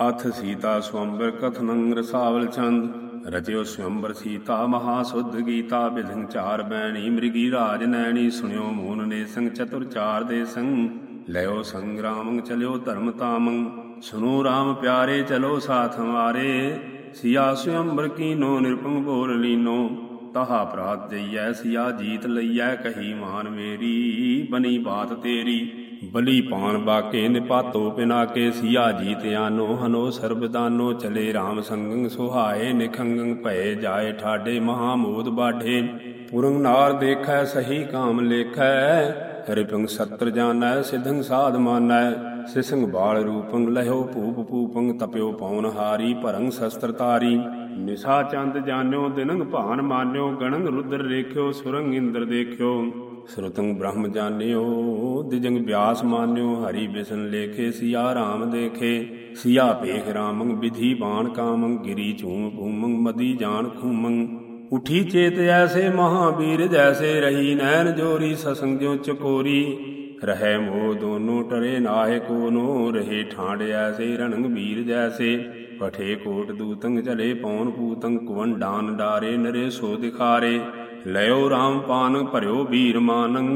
ਅਥ ਸੀਤਾ ਸਵੰਬਰ ਕਥਨੰ ਰਸਾਵਲ ਚੰਦ ਰਚਿਓ ਸਵੰਬਰ ਸੀਤਾ ਮਹਾ ਸੁਧ ਗੀਤਾ ਵਿਧੰ ਚਾਰ ਬੈਣੀ ਮ੍ਰਿਗੀ ਰਾਜ ਨੈਣੀ ਸੁਣਿਓ ਮੂਨ ਨੇ ਸੰਗ ਚਤੁਰ ਚਾਰ ਦੇ ਸੰਗ ਲਇਓ ਸੰਗਰਾਮੰ ਚਲਿਓ ਧਰਮ ਤਾਮੰ ਸੁਨੋ RAM ਪਿਆਰੇ ਚਲੋ ਸਾਥ ਹਮਾਰੇ ਸਿਆ ਸਵੰਬਰ ਕੀਨੋ ਨਿਰਪੰਗ ਬੋਲ ਲੀਨੋ ਤਹਾ ਪ੍ਰਾਤ ਜਈਐ ਸਿਆ ਜੀਤ ਲਈਐ ਕਹੀ ਮਾਨ ਮੇਰੀ ਬਣੀ ਬਾਤ ਤੇਰੀ ਬਲੀ ਪਾਨ ਬਾਕੇ ਨਿਪਾਤੋ ਪਿਨਾ ਕੇ ਸਿਆ ਜੀਤ ਆਨੋ ਹਨੋ ਸਰਬਦਾਨੋ ਚਲੇ RAM ਸੰਗੰ ਸੁਹਾਏ ਨਿਖੰਗੰ ਭਏ ਜਾਏ ਠਾਡੇ ਮਹਾਮੋਦ ਬਾਢੇ। ਪੁਰੰਗ ਨਾਰ ਦੇਖੈ ਸਹੀ ਕਾਮ ਲੇਖੈ, ਰਿਪੰਗ ਸਤਰ ਜਾਣੈ ਸਿਧੰ ਸਾਧ ਮਾਨੈ। ਸਿਸੰਗ ਬਾਲ ਰੂਪੰਗ ਲਹਿਓ ਭੂਪ ਭੂਪੰਗ ਤਪਿਓ ਪਉਨ ਹਾਰੀ ਭਰੰਗ ਸ਼ਸਤਰ ਤਾਰੀ। ਨਿਸਾ ਚੰਦ ਜਾਣਿਓ, ਦਿਨੰਗ ਭਾਨ ਮਾਨਿਓ, ਗਣੰਗ ਰੁਦਰ ਰੇਖਿਓ, ਸੁਰੰਗ ਇੰਦਰ ਦੇਖਿਓ। ਸਰਤੰ ਬ੍ਰਹਮ ਜਾਣਿਓ ਦਿਜੰਗ ਬਿਆਸ ਮਾਨਿਓ, ਹਰੀ ਬਿਸਨ ਲੇਖੇ, ਸਿਆ ਰਾਮ ਦੇਖੇ। ਸਿਆ ਪੇਖ ਰਾਮੰ, ਵਿਧੀ ਬਾਣ ਕਾਮੰ, ਗਿਰੀ ਝੂਮ ਭੂਮੰ, ਮਦੀ ਜਾਣ ਖੂਮੰ। ਉਠੀ ਚੇਤ ਐਸੇ ਮਹਾਵੀਰ ਜੈਸੇ ਰਹੀ ਨੈਣ ਜੋਰੀ ਸਸੰਗ ਜਿਉ ਚਕੋਰੀ। ਰਹਿ ਮੋਹ ਦੋਨੋਂ ਟਰੇ, ਨਾਹਿ ਕੋਨੋ, ਰਹੇ ਠਾਂਡ ਐਸੇ ਰਣੰਗ ਵੀਰ ਜੈਸੇ। ਪਠੇ ਕੋਟ ਦੂਤੰਗ ਚਲੇ ਪੌਨ ਪੂਤੰਗ ਕੁਵਨ ਡਾਨ ਡਾਰੇ, ਨਰੇ ਸੋ ਦਿਖਾਰੇ। ਲਿਓ RAM ਪਾਨ, ਭਰਿਓ ਵੀਰ ਮਾਨੰ।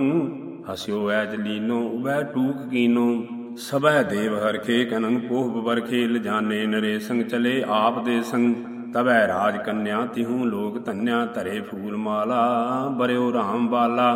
ਹਸਿਓ ਐਜ ਲੀਨੋ, ਉਬੈ ਟੂਕ ਕੀਨੋ। ਸਭੈ ਦੇਵ ਹਰਖੇ ਕਨੰ ਕੋਹ ਬਰਖੇ ਲਜਾਨੇ ਨਰੇ ਸੰਗ ਚਲੇ ਆਪ ਦੇ ਸੰਗ। ਤਬੈ ਰਾਜ ਕੰਨਿਆ, ਤਿਹੂ ਲੋਕ ਧੰਨਿਆ, ਧਰੇ ਫੂਲ ਮਾਲਾ, ਬਰਿਓ ਰਾਮ ਬਾਲਾ।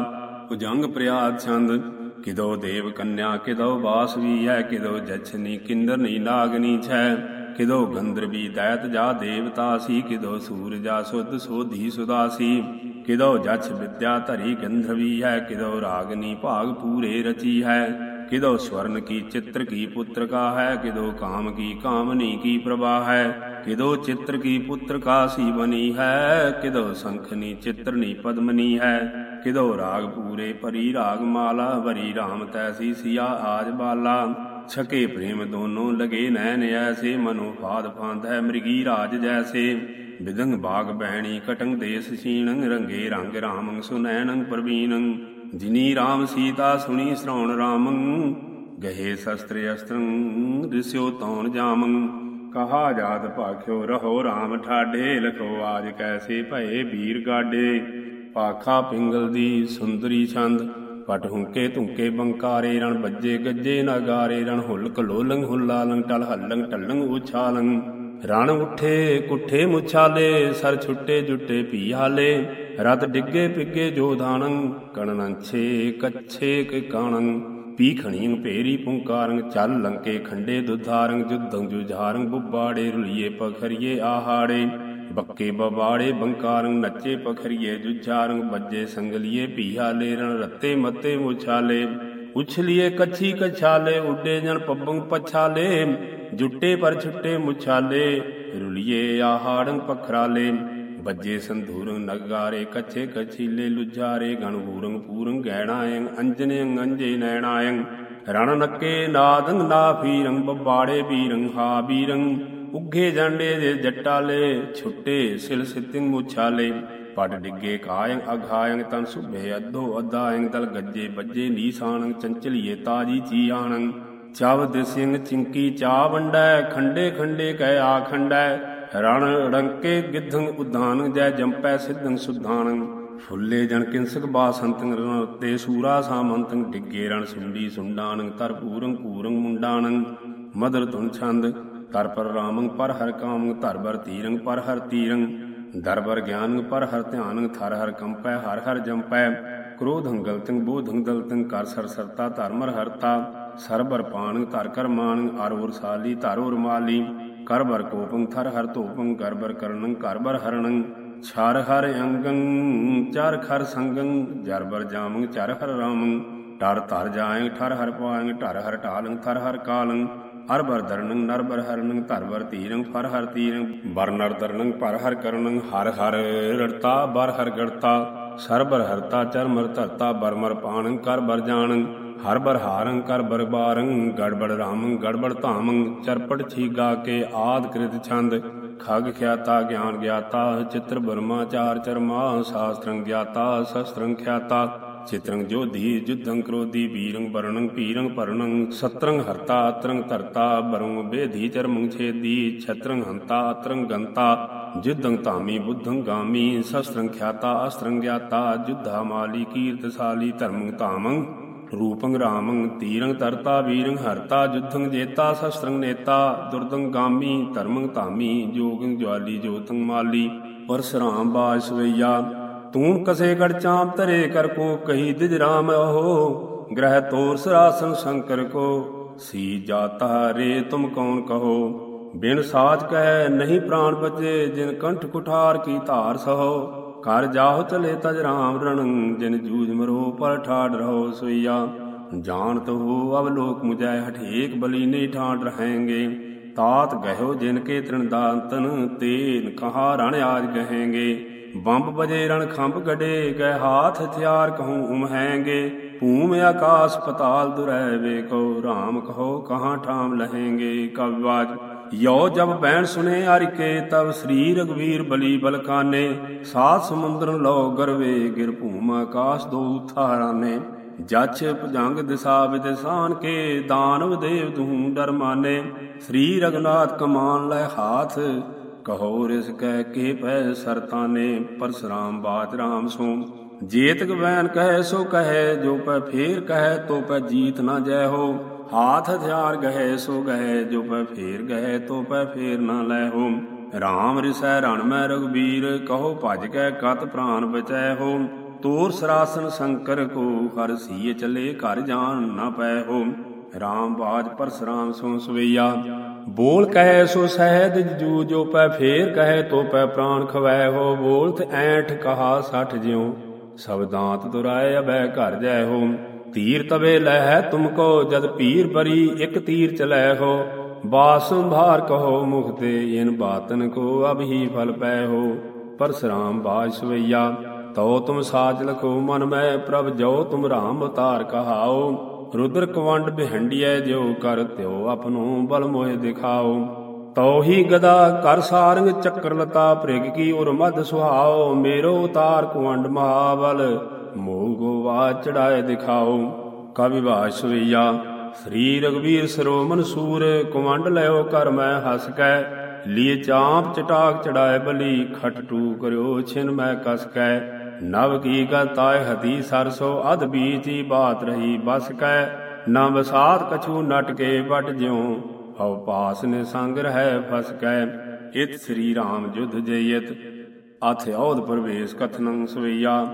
ਉਜੰਗ ਪ੍ਰਿਆਦ ਛੰਦ ਕਿਦੋ ਦੇਵ ਕੰਨਿਆ ਕਿਦੋ ਬਾਸਵੀ ਹੈ ਕਿਦੋ ਜਛਨੀ ਕਿੰਦਰਨੀ ਨਾਗਨੀ ਛੈ। ਕਿਦੋ ਗੰਧਰਵੀ ਦੈਤ ਜਾ ਦੇਵਤਾ ਸੀ ਕਿਦੋ ਸੂਰਜਾ ਸੁਧ ਸੋਧੀ ਸੁਦਾਸੀ ਕਿਦੋ ਜਛ ਵਿਦਿਆ ਧਰੀ ਗੰਧਰਵੀ ਹੈ ਕਿਦੋ ਰਾਗਨੀ ਭਾਗ ਪੂਰੇ ਰਚੀ ਹੈ। ਕਿਦੋ ਸਵਰਨ ਕੀ ਚਿੱਤਰ ਕੀ ਪੁੱਤਰ ਕਾ ਹੈ ਕਿਦੋ ਕਾਮ ਕੀ ਕਾਮਨੀ ਕੀ ਪ੍ਰਭਾ ਹੈ। ਕਿਦੋ ਚਿੱਤਰ ਕੀ ਪੁੱਤਰ ਕਾ ਸੀ ਬਨੀ ਹੈ ਕਿਦੋ ਸੰਖਨੀ ਚਿੱਤਰਨੀ ਪਦਮਨੀ ਹੈ। ਕਿਦੋ ਰਾਗ ਪੂਰੇ ਪਰੀ ਰਾਗ ਮਾਲਾ, ਵਰੀ RAM ਤੈਸੀ ਸਿਆ ਆਜ ਬਾਲਾ। ਛਕੇ ਪ੍ਰੇਮ ਦੋਨੋਂ ਲਗੇ ਨੈਣ ਐਸੇ, ਮਨੋ ਫਾਦ ਫਾਂਦ ਹੈ ਮ੍ਰਿਗੀ ਰਾਜ ਜੈਸੇ। ਵਿਦੰਗ ਬਾਗ ਬਹਿਣੀ ਕਟੰਗ ਦੇਸ ਸੀਣੰ, ਰੰਗੇ ਰੰਗ ਰਾਮੰ, ਸੁਨੈਣੰ ਪ੍ਰਵੀਣੰ। ਜਿਨੀ ਰਾਮ ਸੀਤਾ ਸੁਣੀ ਸ਼੍ਰਵਣ ਰਾਮੰ, ਗਹੇ ਸ਼ਸਤਰ ਅਸਤਰੰ ਰਿਸਿਓ ਤੌਣ ਜਾਮੰ। ਕਹਾ ਜਾਤ ਭਾਖਿਓ ਰਹੋ RAM ਠਾਡੇ, ਲਖੋ ਆਜ ਕੈਸੇ ਭਏ ਵੀਰ ਗਾਡੇ। ਪਾਖਾ ਪਿੰਗਲ ਦੀ ਸੁੰਦਰੀ ਛੰਦ, ਪਟ ਹੁੰਕੇ ਧੁੰਕੇ ਬੰਕਾਰੇ ਰਣ, ਬੱਜੇ ਗੱਜੇ ਨਗਾਰੇ ਰਣ ਹੁੱਲ ਕਲੋਲੰਗ ਹੁੱਲਾਲੰਗ ਟਲ ਹੱਲੰਗ ਟੱਲੰਗ ਉਛਾਲੰਗ ਰਣ ਉੱਠੇ ਕੁੱਠੇ ਮੁਛਾਲੇ, ਸਰ ਛੁੱਟੇ ਜੁੱਟੇ ਪੀ ਰਤ ਡਿੱਗੇ ਪਿੱਗੇ ਜੋਧਾਨੰ ਕਣਨੰਛੇ ਕੱਛੇ ਕੇ ਪੀਖਣੀਂ ਭੇਰੀ ਪੁੰਕਾਰੰ, ਚੱਲ ਲੰਕੇ ਖੰਡੇ ਦੁਧਾਰੰ ਜੁद्धੰ ਜੁਝਾਰੰ, ਬੁੱਬਾੜੇ ਰੁਲੀਏ ਪਖਰੀਏ ਆਹਾੜੇ। ਬੱਕੇ ਬਬਾੜੇ ਬੰਕਾਰੰ, ਨੱਚੇ ਪਖਰੀਏ ਜੁਝਾਰੰ ਬੱਜੇ ਸੰਗਲੀਏ ਪੀਹਾਲੇ ਰਣ ਰੱਤੇ ਮੱਤੇ ਮੁਛਾਲੇ। ਉਛਲੀਏ ਕੱਛੀ ਕਛਾਲੇ, ਉੱਡੇ ਜਨ ਪੱਬੰ ਪਛਾਲੇ, ਜੁੱਟੇ ਪਰ ਛੁੱਟੇ ਮੁਛਾਲੇ, ਰੁਲੀਏ ਆਹਾੜੰ ਪਖਰਾਲੇ ਬੱਜੇ ਸੰਧੂਰੰ ਨਗਾਰੇ, ਕੱਛੇ ਕਛੀਲੇ ਲੁਝਾਰੇ ਗਣਗੂਰੰ ਪੂਰੰ ਗਹਿਣਾਯੰ ਅੰਜਨਯੰ ਅੰਜੇ ਨੈਣਾਯੰ ਰਣ ਨੱਕੇ ਨਾਦੰ ਨਾਫੀਰੰ ਬਬਾੜੇ ਬੀਰੰ ਹਾ ਬੀਰੰ ਉੱਗੇ ਜਾਂਡੇ ਦੇ ਜੱਟਾਲੇ, ਛੁੱਟੇ ਸਿਲ ਸਿਤਿੰ ਮੁਛਾਲੇ। ਪਟ ਡਿੱਗੇ ਕਾਇੰ ਅਘਾਇੰ ਤਨ ਸੁਭੇ ਅਧੋ ਅੱਧਾਇੰ ਦਲ ਗੱਜੇ ਬੱਜੇ ਨੀਸਾਨੰ ਚੰਚਲੀਏ ਤਾਜੀ ਚੀ ਆਣੰ। ਚਵ ਸਿੰਘ ਚਿੰਕੀ ਚਾ ਵੰਡੈ ਖੰਡੇ ਖੰਡੇ ਕਹਿ ਆ ਖੰਡੈ ਰਣ ਰੰਕੇ ਗਿੱਧੰ ਉਧਾਨ ਜੈ ਜੰਪੈ ਸਿੱਧੰ ਸੁਧਾਨੰ ਫੁੱਲੇ ਜਨ ਕਿੰਸਕ ਬਾਸੰਤੰ ਰਣ ਤੇ ਸੂਰਾ ਸਾਮੰਤੰ ਡਿੱਗੇ ਰਣ ਸੁੰਡੀ ਸੁੰਡਾਨੰ ਤਰ ਪੂਰੰ ਪੂਰੰ ਮੁੰਡਾਨੰ ਮਦਰ ਤੁਨ ਛੰਦ ਤਰ ਪਰ ਰਾਮੰ ਪਰ ਹਰ ਕਾਮੰ, ਧਰ ਬਰ ਤੀਰੰ ਪਰ ਹਰ ਤੀਰੰ। ਦਰਬਰ ਗਿਆਨੰ ਪਰ ਹਰ ਧਿਆਨੰ ਥਰ ਹਰ ਕੰਪੈ ਹਰ ਹਰ ਜੰਪੈ ਕ੍ਰੋਧੰ ਗਲਤੰ ਬੋਧੰ ਦਲਤੰ ਕਰ ਸਰ ਸਰਤਾ ਧਰਮਰ ਹਰਤਾ। ਸਰਬਰ ਪਾਣ ਧਰ ਕਰ ਮਾਨ ਅਰੁਰ ਸਾਲੀ ਧਰੁਰ ਮਾਲੀ। ਕਰਬਰ ਕੋਪੰ ਥਰ ਹਰ ਧੋਪੰ ਗਰਬਰ ਕਰਨੰ ਕਰਬਰ ਹਰਣੰ ਛਰ ਹਰ ਅੰਗੰ, ਚਰ ਖਰ ਸੰਗੰ। ਜਰਬਰ ਜਾਮੰ, ਚਰ ਹਰ ਰਾਮੰ। ਟਰ ਧਰ ਜਾਏ, ਠਰ ਹਰ ਪਾਇੰ ਠਰ ਹਰ ਢਾਲੰ, ਥਰ ਹਰ ਕਾਲੰ। ਅਰਬਰ ਦਰਨੰ ਨਰਬਰ ਹਰਨੰ ਧਰਬਰ ਤੀਰੰ ਫਰ ਹਰ ਤੀਰੰ। ਬਰ ਨਰ ਦਰਨੰ ਪਰ ਹਰ ਕਰਨੰ ਹਰ ਹਰ ਰੜਤਾ, ਬਰ ਹਰ ਗੜਤਾ। ਸਰਬਰ ਹਰਤਾ ਚਰਮਰ ਧਰਤਾ ਬਰਮਰ ਪਾਣੰ ਕਰ ਬਰ ਜਾਣੰ। ਹਰ ਬਰ ਹਾਰੰ ਕਰ ਬਰ ਬਾਰੰ, ਗੜਬੜ ਰਾਮੰ, ਗੜਬੜ ਧਾਮੰ। ਚਰਪਟ ਛੀਗਾ ਕੇ ਆਦ ਕ੍ਰਿਤ ਛੰਦ। ਖਗ ਖਿਆਤਾ, ਗਿਆਨ ਗਿਆਤਾ, ਚਿਤ੍ਰ ਬਰਮਾ, ਚਾਰ ਚਰਮਾ, ਸ਼ਾਸਤਰੰ ਗਿਆਤਾ, ਸ਼ਸਤਰੰ ਖਿਆਤਾ। ਚਿਤਰੰ ਜੋਧੀ ਜੁਦੰ ਕ੍ਰੋਧੀ ਵੀਰੰ ਵਰਣੰ ਪੀਰੰ ਭਰਣੰ ਸਤਰੰ ਹਰਤਾ ਅਤਰੰ ਧਰਤਾ ਬਰੰ ਬੇਧੀ ਚਰਮੰ ਛੇਦੀ ਛਤਰੰ ਹੰਤਾ ਅਤਰੰ ਗੰਤਾ ਜੁਦੰ ਧਾਮੀ ਬੁੱਧੰ ਗਾਮੀ ਸਸਤਰੰ ਖਿਆਤਾ ਅਸਤਰੰ ਗਿਆਤਾ, ਜੁਧਾ ਮਾਲੀ, ਕੀਰਤਸਾਲੀ ਧਰਮੰ ਧਾਮੰ ਰੂਪੰ ਰਾਮੰ ਤੀਰੰ ਤਰਤਾ ਵੀਰੰ ਹਰਤਾ ਜੁਧੰ ਜੇਤਾ ਸਸਤਰੰ ਨੇਤਾ ਦੁਰਦੰ ਗਾਮੀ ਧਰਮੰ ਧਾਮੀ ਜੋਗੰ ਜਵਾਲੀ ਜੋਤੰ ਮਾਲੀ, ਪਰਸ਼ਰਾਮ ਬਾਸ਼ਵਈਆ ਤੂੰ ਕਸੇ ਗੜ ਚਾਂਪ ਤਰੇ ਕਰ ਕੋ ਕਹੀ ਦਿਜ ਰਾਮ ਅਹੋ, ਗ੍ਰਹਿ ਤੋਰ ਸਰਾਸਨ ਸ਼ੰਕਰ ਕੋ, ਸੀ ਜਾਤਾ ਰੇ ਤੁਮ ਕੌਣ ਕਹੋ? ਬਿਨ ਸਾਚ ਕਹਿ ਨਹੀਂ ਪ੍ਰਾਣ ਬਚੇ, ਜਿਨ ਕੰਠ ਕੁਠਾਰ ਕੀ ਧਾਰ ਸਹੋ। ਕਰ ਜਾਹੁ ਚਲੇ ਤਜ ਰਾਮ ਰਣੰ, ਜਿਨ ਜੂਜ ਮਰੋ ਪਰ ਠਾੜ ਰਹੋ ਸੋਈਆ। ਜਾਣਤ ਹੋ ਅਬ ਲੋਕ ਮੁਜੈ ਹਠੇਕ ਬਲੀ ਨਹੀਂ ਠਾੜ ਰਹੇਂਗੇ। ਤਾਤ ਗਹਿਓ ਜਿਨ ਕੇ ਤ੍ਰਿਣ ਦਾੰਤਨ, ਤੇਨ ਕਹਾ ਰਣ ਆਜ ਗਹੇਂਗੇ। ਬੰਬ ਬਜੇ ਰਣ ਖੰਭ ਗੜੇ ਗਏ ਹਾਥ ਹਥਿਆਰ ਕਹੂੰ ਉਮਹੈਂਗੇ ਭੂਮ ਆਕਾਸ ਪਤਾਲ ਦੁਰੈ ਵੇ ਕੋ ਰਾਮ ਕਹੋ ਕਹਾਂ ਠਾਮ ਲਹੇਂਗੇ। ਕਵਿਵਾਜ ਯੋ ਜਬ ਬੈਣ ਸੁਨੇ ਅਰਿਕੇ ਤਬ ਸ੍ਰੀ ਰਗਵੀਰ ਬਲੀ ਬਲਕਾਨੇ। ਸਾਤ ਸਮੁੰਦਰ ਲੋ ਗਰਵੇ, ਗਿਰ ਭੂਮ ਆਕਾਸ਼ ਦੋ ਥਾਰਾਨੇ। ਜਛ ਭਜੰਗ ਦਿਸਾ ਵਿਦਸਾਨ ਕੇ ਦਾਨਵ ਦੇਵ ਦੂੰ ਡਰ ਸ੍ਰੀ ਰਗਨਾਥ ਕਮਾਨ ਲੈ ਹਾਥ ਕਹੋ ਰਿਸ ਕਹਿ ਕੇ ਪੈ ਸਰਤਾਨੇ ਪਰਸਰਾਮ ਬਾਚ ਰਾਮ ਸੋ। ਜੇਤ ਗਵੈਨ ਕਹੈ ਸੋ ਕਹੈ, ਜੋ ਪੈ ਫੇਰ ਕਹੈ ਤੋ ਪੈ ਜੀਤ ਨਾ ਜੈ ਹੋ। ਹਾਥ ਹਥਿਆਰ ਗਹਿ ਸੋ ਗਹਿ, ਜੋ ਪੈ ਫੇਰ ਗਹਿ ਤੋ ਪੈ ਫੇਰ ਨਾ ਲੈ ਹੋ। ਰਾਮ ਰਿਸੈ ਰਣ ਮੈਂ ਰਗਬੀਰ ਕਹੋ ਭਜ ਕੇ ਕਤ ਪ੍ਰਾਨ ਬਚੈ ਹੋ। ਤੋਰ ਸਰਾਸਨ ਸ਼ੰਕਰ ਕੋ ਹਰ ਸੀਏ ਚਲੇ ਘਰ ਜਾਣ ਨਾ ਪੈ ਹੋ। ਰਾਮ ਬਾਜ ਪਰਸਰਾਮ ਸੋ ਸਵਈਆ। ਬੋਲ ਕਹੈ ਸੋ ਸਹਿਦ ਜੂ, ਜੋ ਪੈ ਫੇਰ ਕਹੈ, ਤੋ ਪੈ ਪ੍ਰਾਨ ਖਵੈ ਹੋ। ਬੋਲ ਤੇ ਐਠ ਕਹਾ ਸਠ ਜਿਉ, ਸਭ ਦਾਂਤ ਦੁਰਾਏ ਅਬੈ ਘਰ ਜੈ ਹੋ। ਤੀਰ ਤਵੇ ਲੈ ਹੈ ਤੁਮ ਕੋ ਜਦ ਪੀਰ ਬਰੀ ਇੱਕ ਤੀਰ ਚਲੈ ਹੋ। ਬਾਸ ਸੰਭਾਰ ਕਹੋ ਮੁਖ ਤੇ, ਇਨ ਬਾਤਨ ਕੋ ਅਬ ਹੀ ਫਲ ਪੈ ਹੋ। ਪਰਸਰਾਮ ਬਾਜ ਸਵਈਆ, ਤਉ ਤੁਮ ਸਾਜ ਲਖੋ ਮਨ ਮੈਂ, ਪ੍ਰਭ ਜੋ ਤੁਮ ਰਾਮ ਅਵਤਾਰ ਕਹਾਓ। ਰੁਦਰ ਕਵੰਡ ਬਿਹੰਡੀਐ ਜਿਉ ਕਰ ਤਿਉ ਆਪਨੋ ਬਲ ਮੋਹਿ ਦਿਖਾਓ। ਤਉ ਗਦਾ ਕਰ ਸਾਰੰਗ ਚੱਕਰ ਲਤਾ, ਭ੍ਰਿਗ ਕੀ ਉਰ ਮਦ ਸੁਹਾਓ। ਮੇਰੋ ਉਤਾਰ ਕੁਵੰਡ ਮਹਾਬਲ ਮੋਹ ਗੋਵਾ ਚੜਾਏ ਦਿਖਾਓ। ਕਵਿ ਭਾਸ਼ਵਈਆ ਸ੍ਰੀ ਰਗਵੀਰ ਸਰੋਮਨ ਸੂਰ ਕੁਮੰਡ ਲਿਓ ਕਰ ਮੈਂ ਹੱਸ ਕੈ। ਲੀਏ ਚਾਂਪ ਚਟਾਕ ਚੜਾਏ ਬਲੀ, ਖਟ ਟੂ ਕਰਿਓ ਛਿਨ ਮੈਂ ਕਸ ਕੈ। ਨਵ ਕੀ ਗਤਾਏ ਹਦੀ ਸਰਸੋ ਅਧ ਬੀਤੀ ਬਾਤ ਰਹੀ, ਬਸ ਕੈ ਨਾ ਵਸਾਤ ਕਛੂ ਨਟ ਵਟ ਜਿਉ ਹਉ ਪਾਸ ਨੇ ਸੰਗ ਰਹਿ ਫਸ ਕੈ ਇਤ ਸ੍ਰੀ ਰਾਮ ਜੁਧ ਜਯਤ ਅਥ ਔਦ ਪ੍ਰਵੇਸ਼ ਕਥਨੰ ਸਵਈਆ,